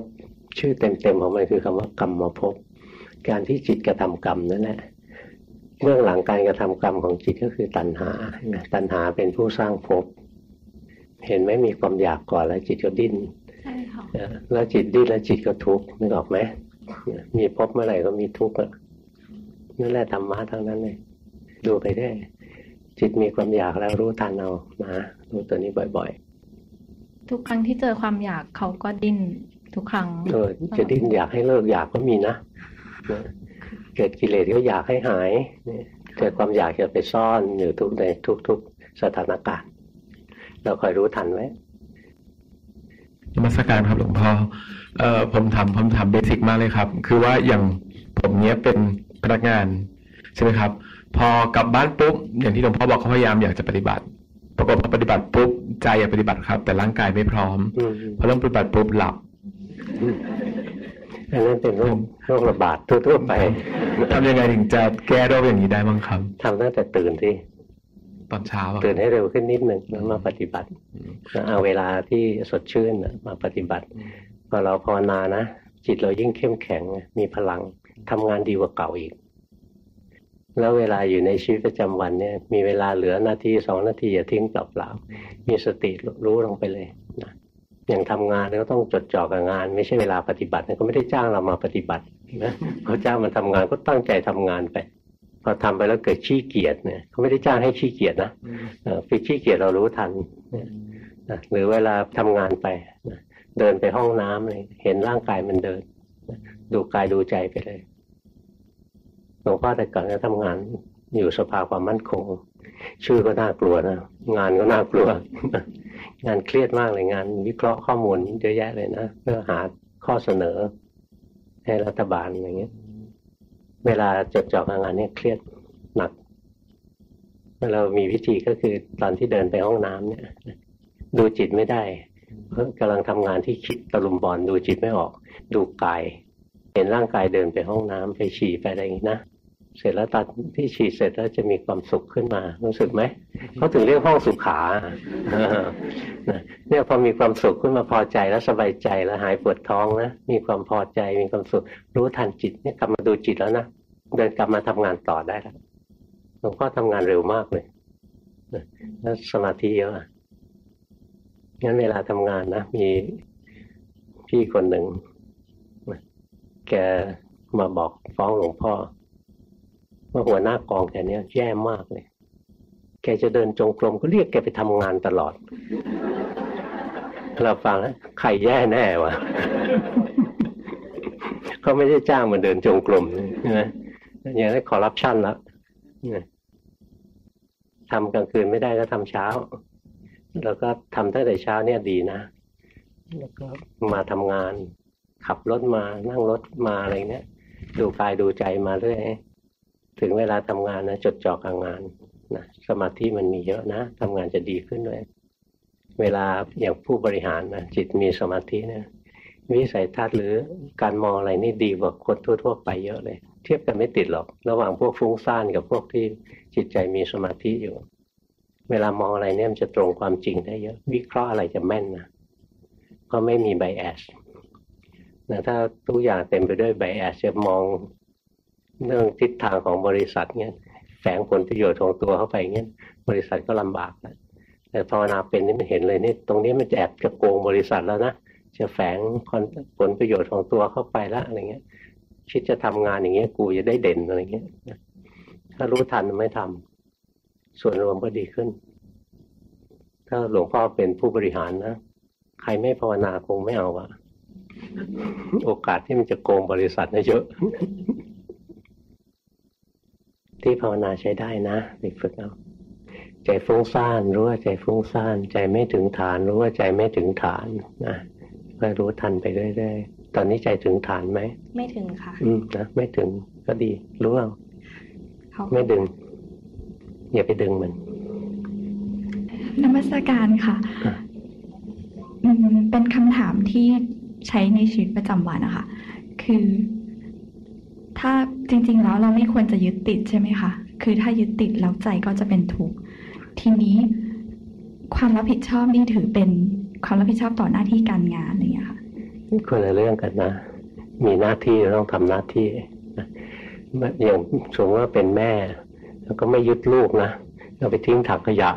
Speaker 1: ชื่อเต็มๆของมันคือคำว่ากรรมมาภพการที่จิตกระทำกรรมนั่นแหละเบื้องหลังการกระทำกรรมของจิตก็คือตัณหาตัณหาเป็นผู้สร้างภพ เห็นไหมมีความอยากก่อนแล้วจิตก็ดิ้น
Speaker 3: ใช่ค่ะ
Speaker 1: นะแล้วจิตดิ้นแล้วจิตก็ทุกข์นึกออกไหมมีพบเมื่อไหร่ก็มีทุกข์อะนั่นแหละธรรมะทั้งนั้นเลยดูไปได้ จิตมีความอยากแล้วรู้ทันเอานะรู้ตัวนี้บ่อย
Speaker 3: ทุกครั้งที่เจอความอยากเขาก็ดิ้นทุกครั้ง
Speaker 1: ๆเออจะดิ้นอยากให้เลิกอยากก็มีนะนะเกิดกิเลสก็อยากให้หายเนี่ยเกิดความอยากจะไปซ่อนอยู่ทุกในทุก ๆสถานการณ์ เราคอยรู้ทันไว้
Speaker 4: นมัสการครับหลวงพ่อเอ่อผมถามผมถามเบสิกมากเลยครับ คือว่าอย่างผมเนี้ยเป็นพนักงานใช่ไหมครับพพอกลับบ้านปุ๊บอย่างที่หลวงพ่อบอกเขาพยายามอยากจะปฏิบัติปรากฏพอปฏิบัติปุ๊บใจอยากปฏิบัติครับ แต่ร่างกายไม่พร้อม
Speaker 1: อืม
Speaker 4: พอเริ่มปฏิบัติปุ๊บหลับ
Speaker 1: อันนั้นเป็นโรคโรคระบาดทั่วๆไป
Speaker 4: ทำยังไงถึงจะแก้โรคอย่างนี้ได้บ้างครับ
Speaker 1: ทำตั้งแต่ตื่นที่
Speaker 4: ตอนเช้าอะ
Speaker 1: ตื่นให้เร็วขึ้นนิดหนึ่งแล้วมาปฏิบัติแล้วเอาเวลาที่สดชื่นน่ะมาปฏิบัติพอเราภาวนานะจิตเรายิ่งเข้มแข็งมีพลังทำงานดีกว่าเก่าอีก แล้วเวลาอยู่ในชีวิตประจำวันเนี่ย มีเวลาเหลือนาทีสองนาทีอย่าทิ้งเปล่าๆมีสติรู้ลงไปเลยนะอย่างทำงานเราก็ต้องจดจ่อกับงาน ไม่ใช่เวลาปฏิบัติเขาไม่ได้จ้างเรามาปฏิบัตินะเขาจ้างมาทำงานก็ตั้งใจทำงานไป พอทำไปแล้วเกิดขี้เกียจเนี่ยเขาไม่ได้จ้างให้ขี้เกียจนะเอ่อไปขี้เกียจเรารู้ทันเนี่ยนะหรือเวลาทำงานไปนะเดินไปห้องน้ำเลยเห็นร่างกายมันเดินนะดูกายดูใจไปเลยหลวงพ่อแต่ก่อนก็ทำงานอยู่สภาความมั่นคง ชื่อก็น่ากลัวนะงานก็น่ากลัว งานเครียดมากเลยงาน วิเคราะห์ข้อมูลเยอะแยะเลยนะเพื่อหาข้อเสนอให้รัฐบาลอะไรเงี้ย เวลาจดจ่อกับงานเนี่ยเครียดหนักเรามีวิธีก็คือตอนที่เดินไปห้องน้ำเนี่ย ดูจิตไม่ได้ เพราะกำลังทำงานที่คิดตะลุมบอลดูจิตไม่ออก ดูกาย เห็นร่างกายเดินไปห้องน้ำไปฉี่ไปอะไรอย่างนี้นะ เสร็จแล้วตอนที่ฉี่เสร็จแล้วจะมีความสุขขึ้นมา รู้สึกไหมเขาถึงเรียกห้องสุขาเออนะเนี่ยพอมีความสุขขึ้นมาพอใจแล้วสบายใจแล้วหายปวดท้องนะมีความพอใจมีความสุข รู้ทันจิตเนี่ยกลับมาดูจิตแล้วนะเดินกลับมาทำงานต่อได้แล้วหลวงพ่อทำงานเร็วมากเลยนะแล้วสมาธิเยอะอะงั้นเวลาทำงานนะมีพี่คนหนึ่งนะแกมาบอกฟ้องหลวงพ่อ ว่าหัวหน้ากองแกเนี้ยแย่มากเลย แกจะเดินจงกรมก็เรียกแกไปทำงานตลอด เราฟังแล้วใครแย่แน่วะเขาไม่ได้จ้างมาเดินจงกรมใช่ไหมอย่างนี้คอร์รัปชันแล้วทำกลางคืนไม่ได้ก็ทำเช้า แล้วก็ทำตั้งแต่เช้าเนี่ยดีนะ แล้วก็มาทำงาน ขับรถมานั่งรถมาอะไรเนี้ยดูกายดูใจมาเรื่อย ถึงเวลาทำงานนะจดจ่อกับงานนะสมาธิมันมีเยอะนะทำงานจะดีขึ้นด้วยเวลาอย่างผู้บริหารนะจิตมีสมาธินี่ยวิสัยทัศน์หรือการมองอะไรนี่ดีกว่าคนทั่ว ๆ ไปเยอะเลย เทียบกันไม่ติดหรอก ระหว่างพวกฟุ้งซ่านกับพวกที่จิตใจมีสมาธิอยู่ เวลามองอะไรเนี่ยมันจะตรงความจริงได้เยอะ วิเคราะห์อะไรจะแม่นนะเพราะไม่มีไบแอสนะถ้าทุกอย่างเต็มไปด้วยไบแอสจะมอง เรื่องทิศทางของบริษัทเนี่ยแฝงผลประโยชน์ของตัวเข้าไปเงี้ยบริษัทก็ลำบากแล้วแต่ภาวนาเป็นนี่มันเห็นเลยนี่ตรงนี้มันจะแอบจะโกงบริษัทแล้วนะจะแฝงผลประโยชน์ของตัวเข้าไปแล้วอะไรเงี้ยคิดจะทำงานอย่างเงี้ยกูจะได้เด่นอะไรเงี้ยถ้ารู้ทันไม่ทำส่วนรวมก็ดีขึ้น ถ้าหลวงพ่อเป็นผู้บริหารนะใครไม่ภาวนาคงไม่เอาอะโอกาสที่มันจะโกงบริษัทน่ะเยอะ ที่ภาวนาใช้ได้นะเด็กฝึกเอาใจฟุ้งซ่านรู้ว่าใจฟุ้งซ่าน ใจไม่ถึงฐาน รู้ว่าใจไม่ถึงฐานนะก็รู้ทันไปเรื่อยๆตอนนี้ใจถึงฐานไหม
Speaker 3: ไม่ถึงค่ะ
Speaker 1: อืมนะไม่ถึงก็ดี รู้เอา
Speaker 3: เขา
Speaker 1: ไม่ดึง อย่าไปดึงมัน
Speaker 5: นมัสการค่ะ
Speaker 1: อะ
Speaker 5: อืมเป็นคำถามที่ใช้ในชีวิตประจำวันนะคะ คือ ถ้าจริง ๆ แล้วเราไม่ควรจะยึดติดใช่ไหมคะ คือถ้ายึดติดแล้วใจก็จะเป็นทุกข์ ทีนี้ความรับผิดชอบนี่ถือเป็นความรับผิดชอบต่อหน้าที่การงานอะไรอย่างเงี้ยค่ะ
Speaker 1: คนละเรื่องกันนะ มีหน้าที่ต้องทำหน้าที่นะอย่างสมมติว่าเป็นแม่ แล้วก็ไม่ยึดลูกนะเอาไปทิ้งถังขยะ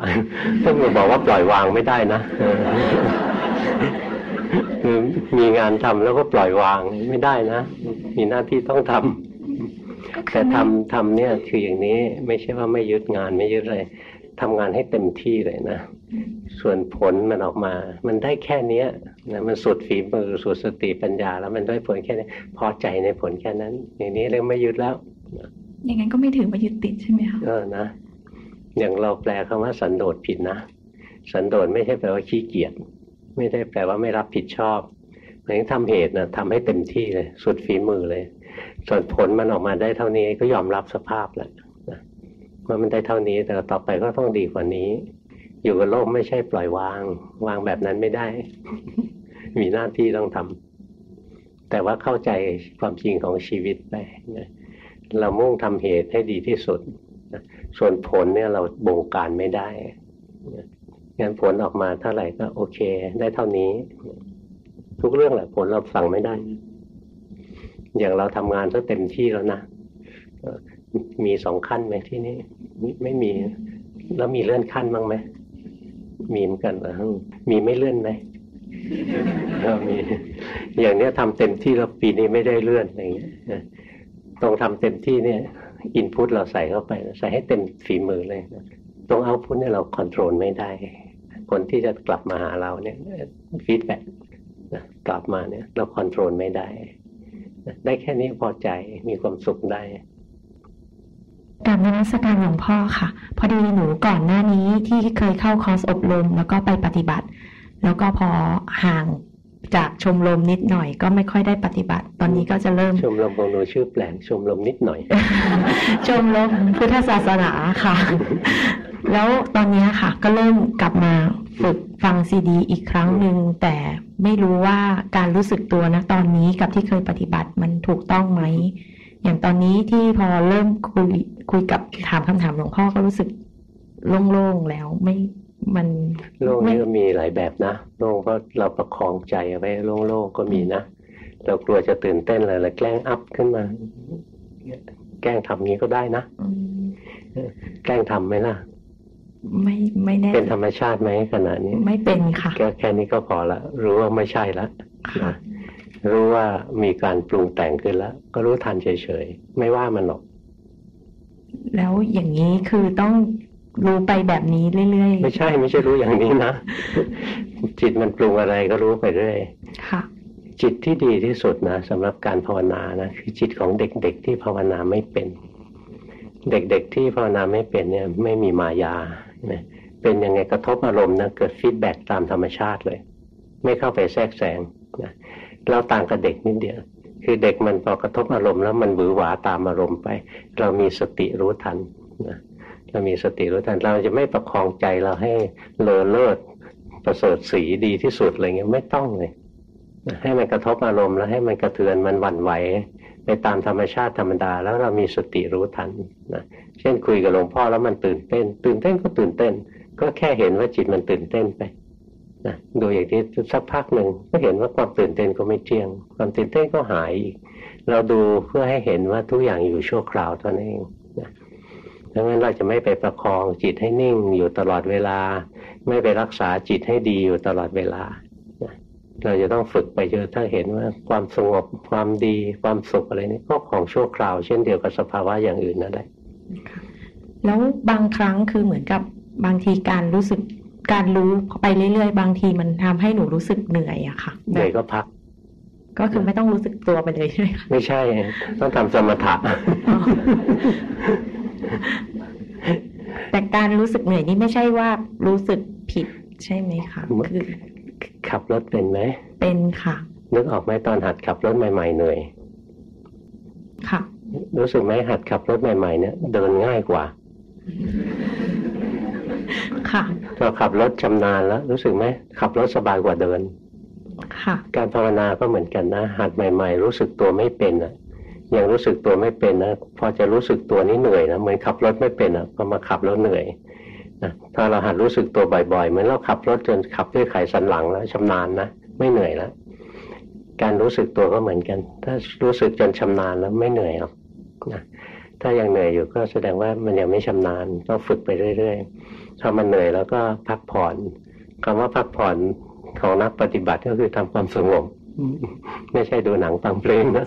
Speaker 1: ต้องมาบอกว่าปล่อยวางไม่ได้นะคือมีงานทำแล้วก็ปล่อยวางไม่ได้นะ มีหน้าที่ต้องทำ
Speaker 5: ก็คื
Speaker 1: แต่
Speaker 5: อไม่
Speaker 1: ทำทำเนี่ยคืออย่างนี้ไม่ใช่ว่าไม่ยึดงานไม่ยึดอะไรทำงานให้เต็มที่เลยนะ ส่วนผลมันออกมา มันได้แค่เนี้ยนะมันสุดฝีมือสุดสติปัญญา แล้วมันได้ผลแค่นี้พอใจในผลแค่นั้น อย่างนี้เรียกไม่ยึดแล้ว
Speaker 5: อย่างนั้นก็ไม่ถือว่ายึดติดใช่ไหมคะ
Speaker 1: เออนะอย่างเราแปลคำว่าสันโดษผิดนะสันโดษไม่ใช่แปลว่าขี้เกียจไม่ได้แปลว่าไม่รับผิดชอบหมายถึงทำเหตุนะทำให้เต็มที่เลย สุดฝีมือเลย ส่วนผลมันออกมาได้เท่านี้ก็ยอมรับสภาพแหละว่ามันได้เท่านี้แต่ต่อไปก็ต้องดีกว่านี้ อยู่กับโลกไม่ใช่ปล่อยวาง วางแบบนั้นไม่ได้ มีหน้าที่ต้องทำแต่ว่าเข้าใจความจริงของชีวิตไปเรามุ่งทำเหตุให้ดีที่สุดส่วนผลเนี่ยเราบงการไม่ได้งั้นผลออกมาเท่าไหร่ก็โอเค ได้เท่านี้ ทุกเรื่องแหละผลเราสั่งไม่ได้ อย่างเราทำงานก็เต็มที่แล้วนะมีสองขั้นไหมที่นี่ไม่มี แล้วมีเลื่อนขั้นบ้างไหมมีเหมือนกันเหรอมีไม่เลื่อนไหมมีอย่างเนี้ยทำเต็มที่แล้วปีนี้ไม่ได้เลื่อนอะไรเงี้ยต้องทำเต็มที่เนี่ย input เราใส่เข้าไป ใส่ให้เต็มฝีมือเลยตรง output เนี่ยเราควบคุมไม่ได้ คนที่จะกลับมาหาเราเนี่ย feedback กลับมาเนี่ย เราควบคุมไม่ได้ ได้แค่นี้พอใจมีความสุขได้
Speaker 6: กราบนมัสการหลวงพ่อค่ะ พอดีหนูก่อนหน้านี้ที่เคยเข้าคอร์สอบรม แล้วก็ไปปฏิบัติ แล้วก็พอห่างจากชมรมนิดหน่อย ก็ไม่ค่อยได้ปฏิบัติ ตอนนี้ก็จะเริ่ม
Speaker 1: ชมรมของหนูชื่อแปลงชมรมนิดหน่อย
Speaker 6: ชมรมพุทธศาสนาค่ะ แล้วตอนนี้ค่ะ ก็เริ่มกลับมา ฝึกฟังซีดีอีกครั้งหนึ่งแต่ไม่รู้ว่าการรู้สึกตัวนะตอนนี้กับที่เคยปฏิบัติมันถูกต้องไหม อย่างตอนนี้ที่พอเริ่มคุยคุยกับถามคำถามหลวงพ่อก็รู้สึกโล่งๆแล้วไม่มัน
Speaker 1: โล่งนี่ก็มีหลายแบบนะโล่งเพราะเราประคองใจไว้โล่งๆก็มีนะเรากลัวจะตื่นเต้นอะไรเลยแกล้งอัพขึ้นมา แกล้งทำนี้ก็ได้นะแกล้งทำไหมล่ะ
Speaker 6: ไม่ไม่แน่
Speaker 1: เป็นธรรมชาติไหมขณะนี้
Speaker 6: ไม่เป็นค่ะ
Speaker 1: แค่แค่นี้ก็พอละรู้ว่าไม่ใช่ละรู้ว่ามีการปรุงแต่งขึ้นแล้ว ก็รู้ทันเฉยๆ ไม่ว่ามันหรอก
Speaker 6: แล้วอย่างนี้คือต้องรู้ไปแบบนี้เรื่อย
Speaker 1: ๆ ไม่ใช่ไม่ใช่รู้อย่างนี้นะ จิตมันปรุงอะไรก็รู้ไปเรื่อย
Speaker 6: ค่ะ
Speaker 1: จิตที่ดีที่สุดนะสำหรับการภาวนานะคือจิตของเด็กๆที่ภาวนาไม่เป็น เด็กๆที่ภาวนาไม่เป็นเนี่ย ไม่มีมายา เป็นยังไงกระทบอารมณ์นะเกิดฟีดแบ็ตามธรรมชาติเลย ไม่เข้าไปแทรกแซงนะเราต่างกับเด็กนิดเดียว คือเด็กมันพอกระทบอารมณ์แล้วมันหวือหวาตามอารมณ์ไป เรามีสติรู้ทันนะเรามีสติรู้ทัน เราจะไม่ประคองใจเราให้เลอเลิศประเสริฐสีดีที่สุดอะไรเงี้ยไม่ต้องเลยให้มันกระทบอารมณ์แล้วให้มันกระเทือนมันหวั่นไหว ไปตามธรรมชาติธรรมดา แล้วเรามีสติรู้ทันนะเช่นคุยกับหลวงพ่อแล้วมันตื่นเต้น ตื่นเต้นก็ตื่นเต้น ก็แค่เห็นว่าจิตมันตื่นเต้นไปนะดูอย่างที่สักพักหนึ่งก็เห็นว่าความตื่นเต้นก็ไม่เที่ยง ความตื่นเต้นก็หายอีกเราดูเพื่อให้เห็นว่าทุกอย่างอยู่ชั่วคราวเท่านั้นเองนะดังนั้นเราจะไม่ไปประคองจิตให้นิ่งอยู่ตลอดเวลา ไม่ไปรักษาจิตให้ดีอยู่ตลอดเวลา เราจะต้องฝึกไปจนถ้าเห็นว่าความสงบความดีความสุขอะไรนี่ก็ของชั่วคราวเช่นเดียวกับสภาวะอย่างอื่นนั่นแหละ
Speaker 6: แล้วบางครั้งคือเหมือนกับบางทีการรู้สึกการรู้ไปเรื่อยๆ บางทีมันทำให้หนูรู้สึกเหนื่อยอะค่ะ
Speaker 1: เหนื่อยก็พัก
Speaker 6: ก็คือไม่ต้องรู้สึกตัวไปเลยใช่ไหมคะ
Speaker 1: ไม่ใช่ ต้องทำสมถะ
Speaker 6: แต่การรู้สึกเหนื่อยนี่ไม่ใช่ว่ารู้สึกผิดใช่ไหมคะคือ
Speaker 1: ขับรถเป็นไหม
Speaker 6: เป็นค่ะ
Speaker 1: นึกออกไหมตอนหัดขับรถใหม่ๆเหนื่อย
Speaker 6: ค่ะ
Speaker 1: รู้สึกไหมหัดขับรถใหม่ ๆ เนี่ยเดินง่ายกว่า
Speaker 6: ค่ะ
Speaker 1: พอขับรถชำนาญแล้ว รู้สึกไหมขับรถสบายกว่าเดิน
Speaker 6: ค่ะ
Speaker 1: การภาวนาก็เหมือนกันนะ หัดใหม่ ๆ รู้สึกตัวไม่เป็นอะยังรู้สึกตัวไม่เป็นนะพอจะรู้สึกตัวนี้เหนื่อยนะเหมือนขับรถไม่เป็นอะพอมาขับแล้วเหนื่อยนะ ถ้าเราหัดรู้สึกตัวบ่อยๆเหมือนเราขับรถจนขับด้วยไขสันหลังแล้วชำนาญนะไม่เหนื่อยแล้วการรู้สึกตัวก็เหมือนกัน ถ้ารู้สึกจนชำนาญแล้วไม่เหนื่อยหรอกนะถ้ายังเหนื่อยอยู่ก็แสดงว่ามันยังไม่ชำนาญต้องฝึกไปเรื่อยๆถ้ามันเหนื่อยแล้วก็พักผ่อนคำว่าพักผ่อนของนักปฏิบัติก็คือทำความสงบไม่ใช่ดูหนังฟังเพลงนะ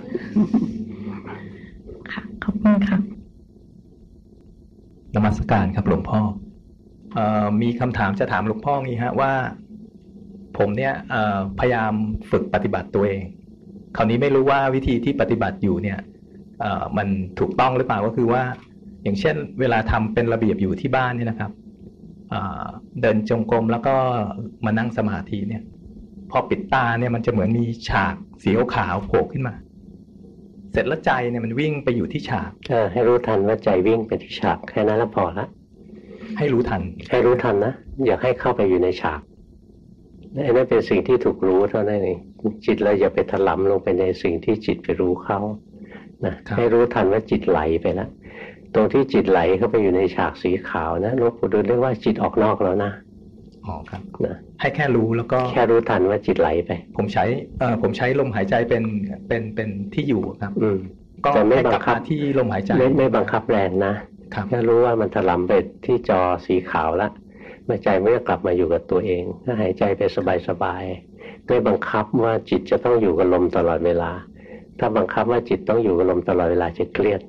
Speaker 6: ค่ะขอบคุณค่ะ
Speaker 4: นมัสการครับหลวงพ่ออ มีคำถามจะถามหลวงพ่อนี้ฮะว่า ผมเนี่ยพยายามฝึกปฏิบัติตัวเอง คราวนี้ไม่รู้ว่าวิธีที่ปฏิบัติอยู่เนี่ยมันถูกต้องหรือเปล่าก็คือว่า อย่างเช่น เวลาทำเป็นระเบียบอยู่ที่บ้านเนี่ยนะครับเดินจงกรมแล้วก็มานั่งสมาธิเนี่ย พอปิดตาเนี่ยมันจะเหมือนมีฉากสีขาวโผล่ขึ้นมา เสร็จแล้วใจเนี่ยมันวิ่งไปอยู่ที่ฉาก
Speaker 1: ให้รู้ทันว่าใจวิ่งไปที่ฉากแค่นั้นแล้วพอละ
Speaker 4: ให้รู้ทัน
Speaker 1: ให้รู้ทันนะ อย่าให้เข้าไปอยู่ในฉากไอ้นั่นเป็นสิ่งที่ถูกรู้เท่านั้นเองจิตเราอย่าไปถลำลงไปในสิ่งที่จิตไปรู้เขานะครับให้รู้ทันว่าจิตไหลไปแล้วตรงที่จิตไหลเข้าไปอยู่ในฉากสีขาวนะหลวงปู่ดูลเรียกว่าจิตออกนอกแล้วนะ
Speaker 4: อ๋อครับ
Speaker 1: นะ
Speaker 4: ให้แค่รู้แล้วก็
Speaker 1: แค่รู้ทันว่าจิตไหลไป
Speaker 4: ผมใช้เอ่อผมใช้ลมหายใจเป็นเป็นเป็นที่อยู่ครับ
Speaker 1: อืม
Speaker 4: ก็
Speaker 1: แต่ไม่
Speaker 4: ให้กลับ
Speaker 1: บังคับ
Speaker 4: มาที่ลมหายใจ
Speaker 1: ไม่ไม่บังคับแรงนะครับ แค่รู้ว่ามันถลำไปที่จอสีขาวละเมื่อใจไม่ได้กลับมาอยู่กับตัวเองถ้าหายใจไปสบายๆไม่บังคับว่าจิตจะต้องอยู่กับลมตลอดเวลา ถ้าบังคับว่าจิตต้องอยู่กับลมตลอดเวลาจะเครียด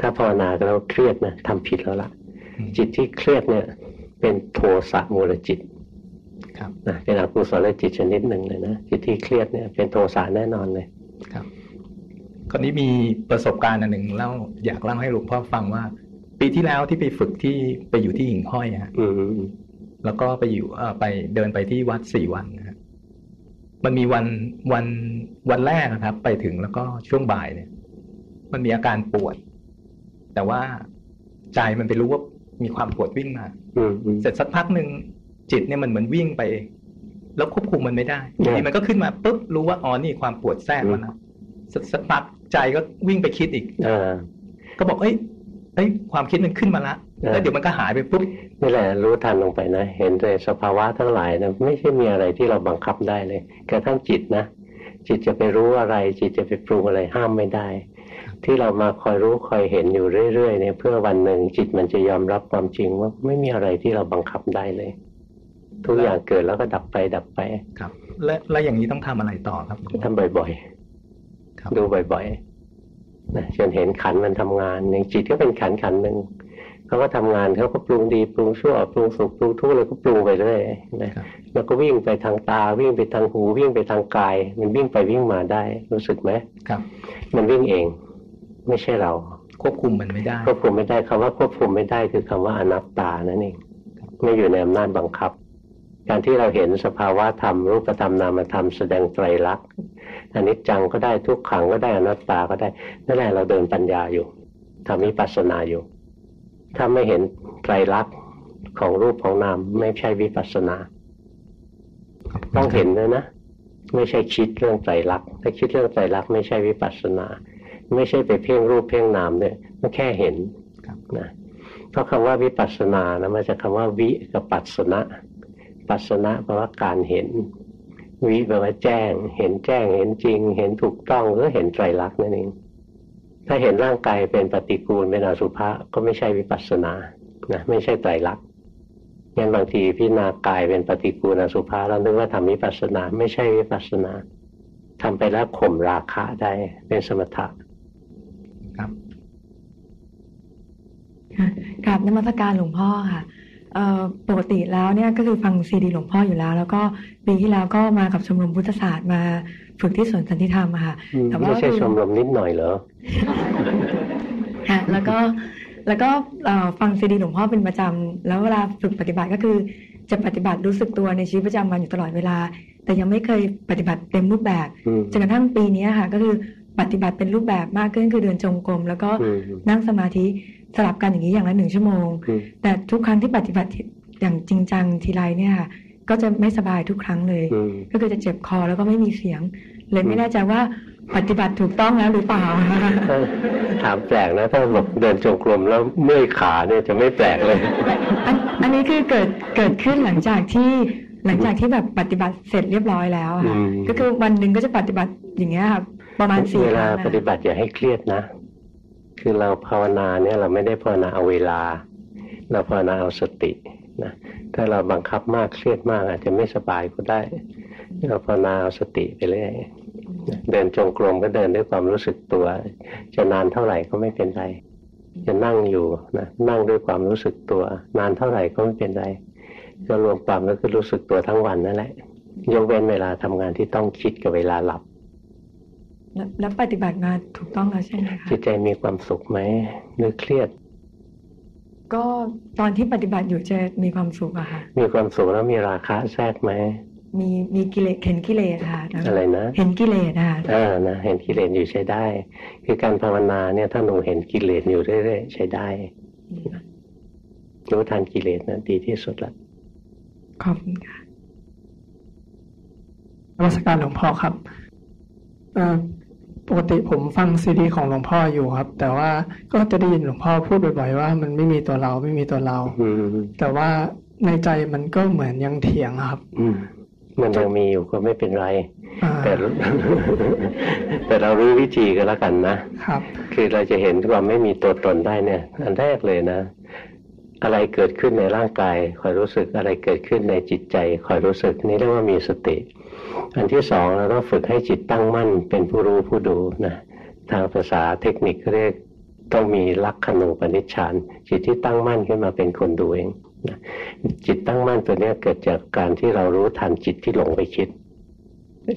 Speaker 1: ถ้าภาวนาแล้วเครียดนะทำผิดแล้วล่ะ
Speaker 4: อืม
Speaker 1: จิตที่เครียดเนี่ย เป็นโทสะมูลจิต
Speaker 4: ครับ
Speaker 1: นะเป็นอกุศลจิตชนิดหนึ่งเลยนะจิตที่เครียดเนี่ยเป็นโทสะแน่นอนเลย
Speaker 4: ครับ คราวนี้มีประสบการณ์อันหนึ่งเล่าอยากเล่าให้หลวงพ่อฟังว่า ปีที่แล้วที่ไปฝึกที่ไปอยู่ที่หิ่งห้อยฮะ
Speaker 1: อืม
Speaker 4: แล้วก็ไปอยู่เอ่อไปเดินไปที่วัดสี่วันนะฮะมันมีวันวันวันแรกนะครับ ไปถึงแล้วก็ช่วงบ่ายเนี่ย มันมีอาการปวด แต่ว่าใจมันไปรู้ว่ามีความปวดวิ่งมา
Speaker 1: อืมอืม
Speaker 4: เสร็จสักพักหนึ่งจิตเนี่ยมันเหมือนวิ่งไปเองแล้วควบคุมมันไม่ได้
Speaker 1: เนี่ย
Speaker 4: ทีมันก็ขึ้นมาปุ๊บรู้ว่าอ๋อนี่ความปวดแทรกมาแล้วสักสักพัก ใจก็วิ่งไปคิดอีก
Speaker 1: อ่า
Speaker 4: ก็บอกเอ้ยเอ้ย ความคิดมันขึ้นมาละ
Speaker 1: เออ
Speaker 4: แล้วเดี๋ยวมันก็หายไปปุ๊บ
Speaker 1: นี่แหละรู้ทันลงไปนะ เห็นเลยสภาวะทั้งหลายนะไม่ใช่มีอะไรที่เราบังคับได้เลยกระทั่งจิตนะจิตจะไปรู้อะไร จิตจะไปปรุงอะไรห้ามไม่ได้ ที่เรามาคอยรู้คอยเห็นอยู่เรื่อยๆเนี่ยเพื่อวันหนึ่งจิตมันจะยอมรับความจริงว่าไม่มีอะไรที่เราบังคับได้เลย ทุกอย่างเกิดแล้วก็ดับไปดับไป
Speaker 4: ครับ และแล้วอย่างนี้ต้องทำอะไรต่อครับ
Speaker 1: ทำบ่อย
Speaker 4: ครับ
Speaker 1: ๆ ดูบ่อยๆนะจนเห็นขันมันทำงานอย่างจิตก็เป็นขันขันหนึ่งเขาก็ทำงานเขาก็ปรุงดีปรุงชั่วปรุงสุขปรุงทุกข์แล้วก็ปรุงไปเรื่อยนะ
Speaker 4: ครับ
Speaker 1: แล้วก็วิ่งไปทางตา วิ่งไปทางหู วิ่งไปทางกาย มันวิ่งไปวิ่งมาได้ รู้สึกไหม
Speaker 4: ครับ
Speaker 1: มันวิ่งเอง ไม่ใช่เรา
Speaker 4: ควบคุมมันไม่ได้
Speaker 1: ควบคุมไม่ได้คำว่าควบคุมไม่ได้คือคำว่าอนัตตานั่นเองไม่อยู่ในอำนาจบังคับ การที่เราเห็นสภาวะธรรมรูปธรรมนามธรรมแสดงไตรลักษณ์ อนิจจังก็ได้ทุกขังก็ได้อนัตตาก็ได้นั่นแหละเราเดินปัญญาอยู่ทำวิปัสสนาอยู่ ถ้าไม่เห็นไตรลักษณ์ของรูปของนามไม่ใช่วิปัสสนา ต้องเห็นด้วยนะไม่ใช่คิดเรื่องไตรลักษณ์ถ้าคิดเรื่องไตรลักษณ์ไม่ใช่วิปัสสนา ไม่ใช่ไปเพ่งรูปเพ่งนามเนี่ยมันแค่เห็นนะเพราะคำว่าวิปัสสนานะมาจากคำว่าวิกับปัสสนะปัสสนะแปลว่าการเห็น วิแปลว่าแจ้ง เห็นแจ้ง เห็นจริง เห็นถูกต้องก็เห็นไตรลักษณ์นั่นเอง ถ้าเห็นร่างกายเป็นปฏิกูลเป็นอสุภะก็ไม่ใช่วิปัสสนานะไม่ใช่ไตรลักษณ์งั้นบางทีพิจารณากายเป็นปฏิกูลอสุภะเรานึกว่าทำวิปัสสนา ไม่ใช่วิปัสสนาทำไปแล้วข่มราคะได้เป็นสมถะ
Speaker 4: ครับ
Speaker 7: ค่ะกราบนมัสการหลวงพ่อค่ะเอ่อ ปกติแล้วเนี่ยก็คือฟังซีดีหลวงพ่ออยู่แล้ว แล้วก็ปีที่แล้วก็มากับชมรมพุทธศาสตร์มาฝึกที่สวนสันติธรรมอะค่ะ
Speaker 1: อืม
Speaker 7: แต่ว่า
Speaker 1: ไม่ใช่ชมรมนิดหน่อยเหรอ
Speaker 7: ค่ะแล้วก็แล้วก็เอ่อฟังซีดีหลวงพ่อเป็นประจำแล้วเวลาฝึกปฏิบัติก็คือจะปฏิบัติรู้สึกตัวในชีวิตประจำวันอยู่ตลอดเวลา แต่ยังไม่เคยปฏิบัติเต็มรูปแบบ
Speaker 1: อืม
Speaker 7: จนกระทั่งปีนี้ค่ะก็คือปฏิบัติเป็นรูปแบบมากขึ้นคือเดินจงกรมแล้วก็
Speaker 1: อืม
Speaker 7: นั่งสมาธิ สลับกันอย่างนี้อย่างละหนึ่งชั่วโมง
Speaker 1: อืม
Speaker 7: แต่ทุกครั้งที่ปฏิบัติอย่างจริงจังทีไรเนี่ยค่ะก็จะไม่สบายทุกครั้งเลย
Speaker 1: อืม
Speaker 7: ก็คือจะเจ็บคอแล้วก็ไม่มีเสียง เลยไม่แน่ใจว่าปฏิบัติถูกต้องแล้วหรือเปล่า
Speaker 1: ถ้าถามแปลกนะถ้าบอกเดินจงกรมแล้วเมื่อยขาเนี่ยจะไม่แปลกเลย
Speaker 7: อันอันนี้คือเกิดเกิดขึ้นหลังจากที่หลังจากที่แบบปฏิบัติเสร็จเรียบร้อยแล้วอะค่ะ
Speaker 1: อืม
Speaker 7: ก็คือวันหนึ่งก็จะปฏิบัติอย่างเงี้ยค่ะประมาณสี่
Speaker 1: เว
Speaker 7: ค
Speaker 1: ลา
Speaker 7: รั้งนะ
Speaker 1: ปฏิบัติอย่าให้เครียดนะ คือเราภาวนาเนี่ยเราไม่ได้ภาวนาเอาเวลา เราภาวนาเอาสตินะถ้าเราบังคับมากเครียดมากอาจจะไม่สบายก็ได้ เราภาวนาเอาสติไปเรื่อยเดินจงกรมก็เดินด้วยความรู้สึกตัว จะนานเท่าไหร่ก็ไม่เป็นไร จะนั่งอยู่นะนั่งด้วยความรู้สึกตัว นานเท่าไหร่ก็ไม่เป็นไรก็รวมความก็คือรู้สึกตัวทั้งวันนั่นแหละยกเว้นเวลาทำงานที่ต้องคิดกับเวลาหลับ
Speaker 7: แล้วแล้วปฏิบัติมาถูกต้องแล้วใช่ไหมคะ
Speaker 1: จิตใจมีความสุขไหมหรือเครียด
Speaker 7: ก็ตอนที่ปฏิบัติอยู่จะมีความสุขอะค่ะ
Speaker 1: มีความสุขแล้วมีราคะแทรกไหม
Speaker 7: มีมีกิเลสเห็นกิเลสค่ะแล้ว
Speaker 1: อะไรนะ
Speaker 7: เห็นกิเลสค่ะ
Speaker 1: เออนะเห็นกิเลสอยู่ใช้ได้ คือการภาวนาเนี่ยถ้าหนูเห็นกิเลสอยู่เรื่อยๆใช้ได้รู้ทันกิเลสนะดีที่สุดละ
Speaker 7: ขอบคุณค่ะ
Speaker 8: นมัสการหลวงพ่อครับเอ่อ ปกติผมฟังซีดีของหลวงพ่ออยู่ครับ แต่ว่าก็จะได้ยินหลวงพ่อพูดบ่อยๆว่า มันไม่มีตัวเราไม่มีตัวเรา
Speaker 1: อืม
Speaker 8: แต่ว่าในใจมันก็เหมือนยังเถียงครับ
Speaker 1: อืมมันยังมีอยู่ก็ไม่เป็นไร
Speaker 8: อ่า
Speaker 1: แต่แต่เรารู้วิธีก็แล้วกันนะ
Speaker 8: ครับ
Speaker 1: คือเราจะเห็นความไม่มีตัวตนได้เนี่ย อันแรกเลยนะ อะไรเกิดขึ้นในร่างกายคอยรู้สึกอะไรเกิดขึ้นในจิตใจคอยรู้สึกนี่เรียกว่ามีสติ อันที่สองเราต้องฝึกให้จิตตั้งมั่นเป็นผู้รู้ผู้ดูนะทางภาษาเทคนิคเรียกต้องมีลักขณูปนิชฌานจิตที่ตั้งมั่นขึ้นมาเป็นคนดูเองนะจิตตั้งมั่นตัวเนี้ยเกิดจากการที่เรารู้ทันจิตที่หลงไปคิด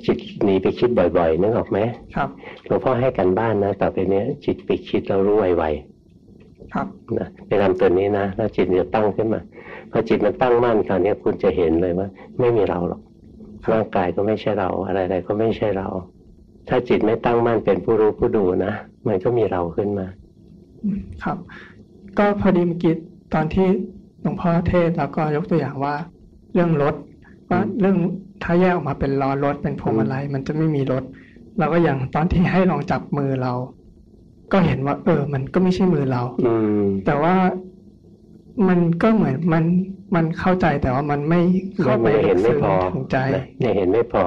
Speaker 1: จิตหนีไปคิดบ่อยๆนึกออกไหม
Speaker 8: ครับ
Speaker 1: หลวงพ่อให้กันบ้านนะต่อไปเนี้ยจิตไปคิดเรารู้ไว
Speaker 8: ครับ
Speaker 1: ๆนะไปทำตัวนี้นะแล้วจิตจะตั้งขึ้นมาพอจิตมันตั้งมั่นคราวนี้คุณจะเห็นเลยว่า ไม่มีเราหรอก ร่างกายก็ไม่ใช่เรา อะไรๆก็ไม่ใช่เรา ถ้าจิตไม่ตั้งมั่นเป็นผู้รู้ผู้ดูนะมันก็มีเราขึ้นมา
Speaker 8: ครับ ก็พอดีเมื่อกี้ตอนที่หลวงพ่อเทศน์แล้วก็ยกตัวอย่างว่า เรื่องรถว่าเรื่องถ้าแยกออกมาเป็นล้อรถเป็นพวงมาลัยมันจะไม่มีรถแล้วก็อย่างตอนที่ให้ลองจับมือเรา ก็เห็นว่า เออ มันก็ไม่ใช่มือเรา
Speaker 1: อืม
Speaker 8: แต่ว่ามันก็เหมือนมัน มันเข้าใจแต่ว่ามันไม่เข้าไป
Speaker 1: ไม่เห็นไม่พอ
Speaker 8: ถึงใจ
Speaker 1: นะเนี่ยเห็นไม่พอ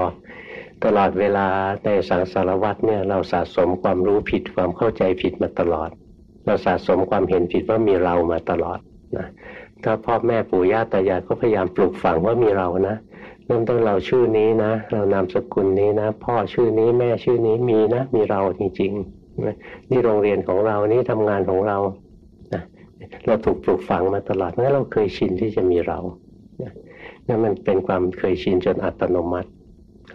Speaker 1: ตลอดเวลาในสังสารวัฏเนี่ย เราสะสมความรู้ผิดความเข้าใจผิดมาตลอด เราสะสมความเห็นผิดว่ามีเรามาตลอดนะถ้าพ่อแม่ปู่ย่าตายายก็พยายามปลูกฝังว่ามีเรานะเริ่มต้นเราชื่อนี้นะ เรานามสกุลนี้นะ พ่อชื่อนี้แม่ชื่อนี้มีนะ มีเราจริงๆนะนี่โรงเรียนของเรานี่ทำงานของเรานะ เราถูกปลูกฝังมาตลอดงั้นเราเคยชินที่จะมีเรานะนั่มันเป็นความเคยชินจนอัตโนมัติ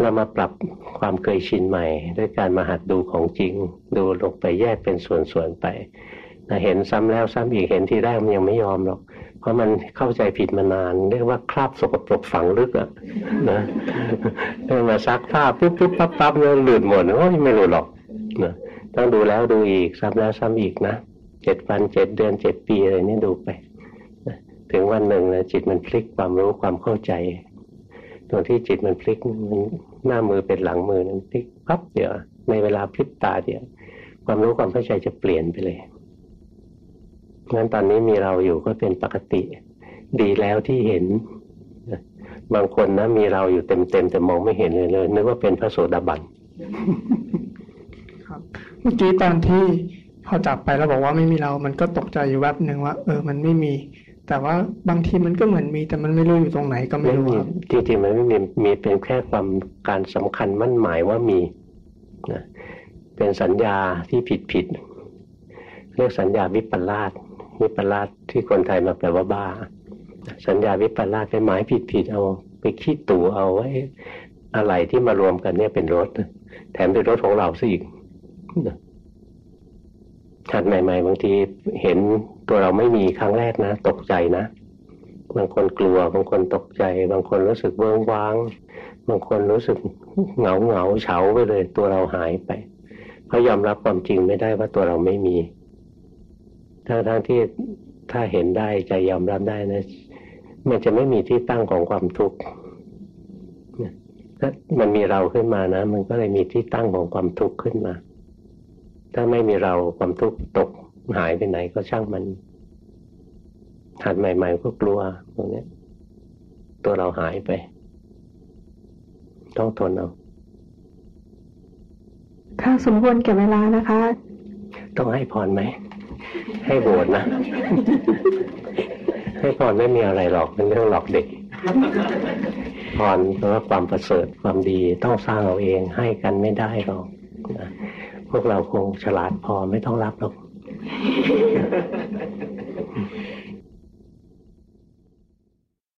Speaker 1: เรามาปรับความเคยชินใหม่ ด้วยการมาหัดดูของจริง ดูลงไปแยกเป็นส่วนๆไปเห็นซ้ำแล้วซ้ำอีกเห็นทีแรกมันยังไม่ยอมหรอก เพราะมันเข้าใจผิดมานาน เรียกว่าคราบสกปรกฝังลึกอะนะมาซักผ้าปุ๊บปุ๊บปั๊บปั๊บเนี่ยหลุดหมดโอ้ยไม่หลุดหรอกนะต้องดูแล้วดูอีกซ้ำแล้วซ้ำอีกนะ เจ็ดวันเจ็ดเดือนเจ็ดปีอะไรนี่ดูไป ถึงวันหนึ่งนะจิตมันพลิกความรู้ความเข้าใจตรงที่จิตมันพลิกมันหน้ามือเป็นหลังมือนั้นพลิกปั๊บเดียวในเวลาพลิกตาเดียวความรู้ความเข้าใจจะเปลี่ยนไปเลยงั้นตอนนี้มีเราอยู่ก็เป็นปกติ ดีแล้วที่เห็น บางคนนะมีเราอยู่เต็มๆแต่มองไม่เห็นเลยเลยนึกว่าเป็นพระโสดาบัน
Speaker 8: ครับเมื่อกี้ตอนที่ พอจับไปแล้วบอกว่าไม่มีเรามันก็ตกใจอยู่แวบหนึ่งว่า เออมันไม่มี แต่ว่าบางทีมันก็เหมือนมี แต่มันไม่รู้อยู่ตรงไหนก็ไม่
Speaker 1: ไม่
Speaker 8: รู้
Speaker 1: มี
Speaker 8: ครับ
Speaker 1: จริงๆมันไม่มีมีเป็นแค่ความการสำคัญมั่นหมายว่ามีนะเป็นสัญญาที่ผิดผิดๆเรียกสัญญาวิปลาสวิปลาสที่คนไทยมาแปลว่าบ้า สัญญาวิปลาสเป็นหมายผิดผิดๆเอาไปขี้ตู่เอาไว้อะไรที่มารวมกันเนี่ยเป็นรถ แถมเป็นรถของเราซะอีกนะ หัดใหม่ ๆ บางทีเห็นตัวเราไม่มีครั้งแรกนะ ตกใจนะ บางคนกลัว บางคนตกใจ บางคนรู้สึกเวิ้งว้าง บางคนรู้สึกเหงาเหงาเฉาไปเลย ตัวเราหายไปเพราะยอมรับความจริงไม่ได้ว่าตัวเราไม่มีทั้งทั้งที่ถ้าเห็นได้ใจยอมรับได้นะ มันจะไม่มีที่ตั้งของความทุกข์ถ้ามันมีเราขึ้นมานะ มันก็เลยมีที่ตั้งของความทุกข์ขึ้นมา ถ้าไม่มีเราความทุกข์ตกหายไปไหนก็ช่างมันหัดใหม่ ๆ ก็กลัวตรงเนี้ยตัวเราหายไป ต้องทนเอา
Speaker 6: ค่ะสมควรแก่เวลานะคะ
Speaker 1: ต้องให้พรไหม ให้โบสถ์นะ ให้พรไม่มีอะไรหรอกเป็นเรื่องหลอกเด็กพรเพราะว่าความประเสริฐความดีต้องสร้างเอาเองให้กันไม่ได้หรอกนะ พวกเราคงฉลาดพอไม่ต้องรับหรอก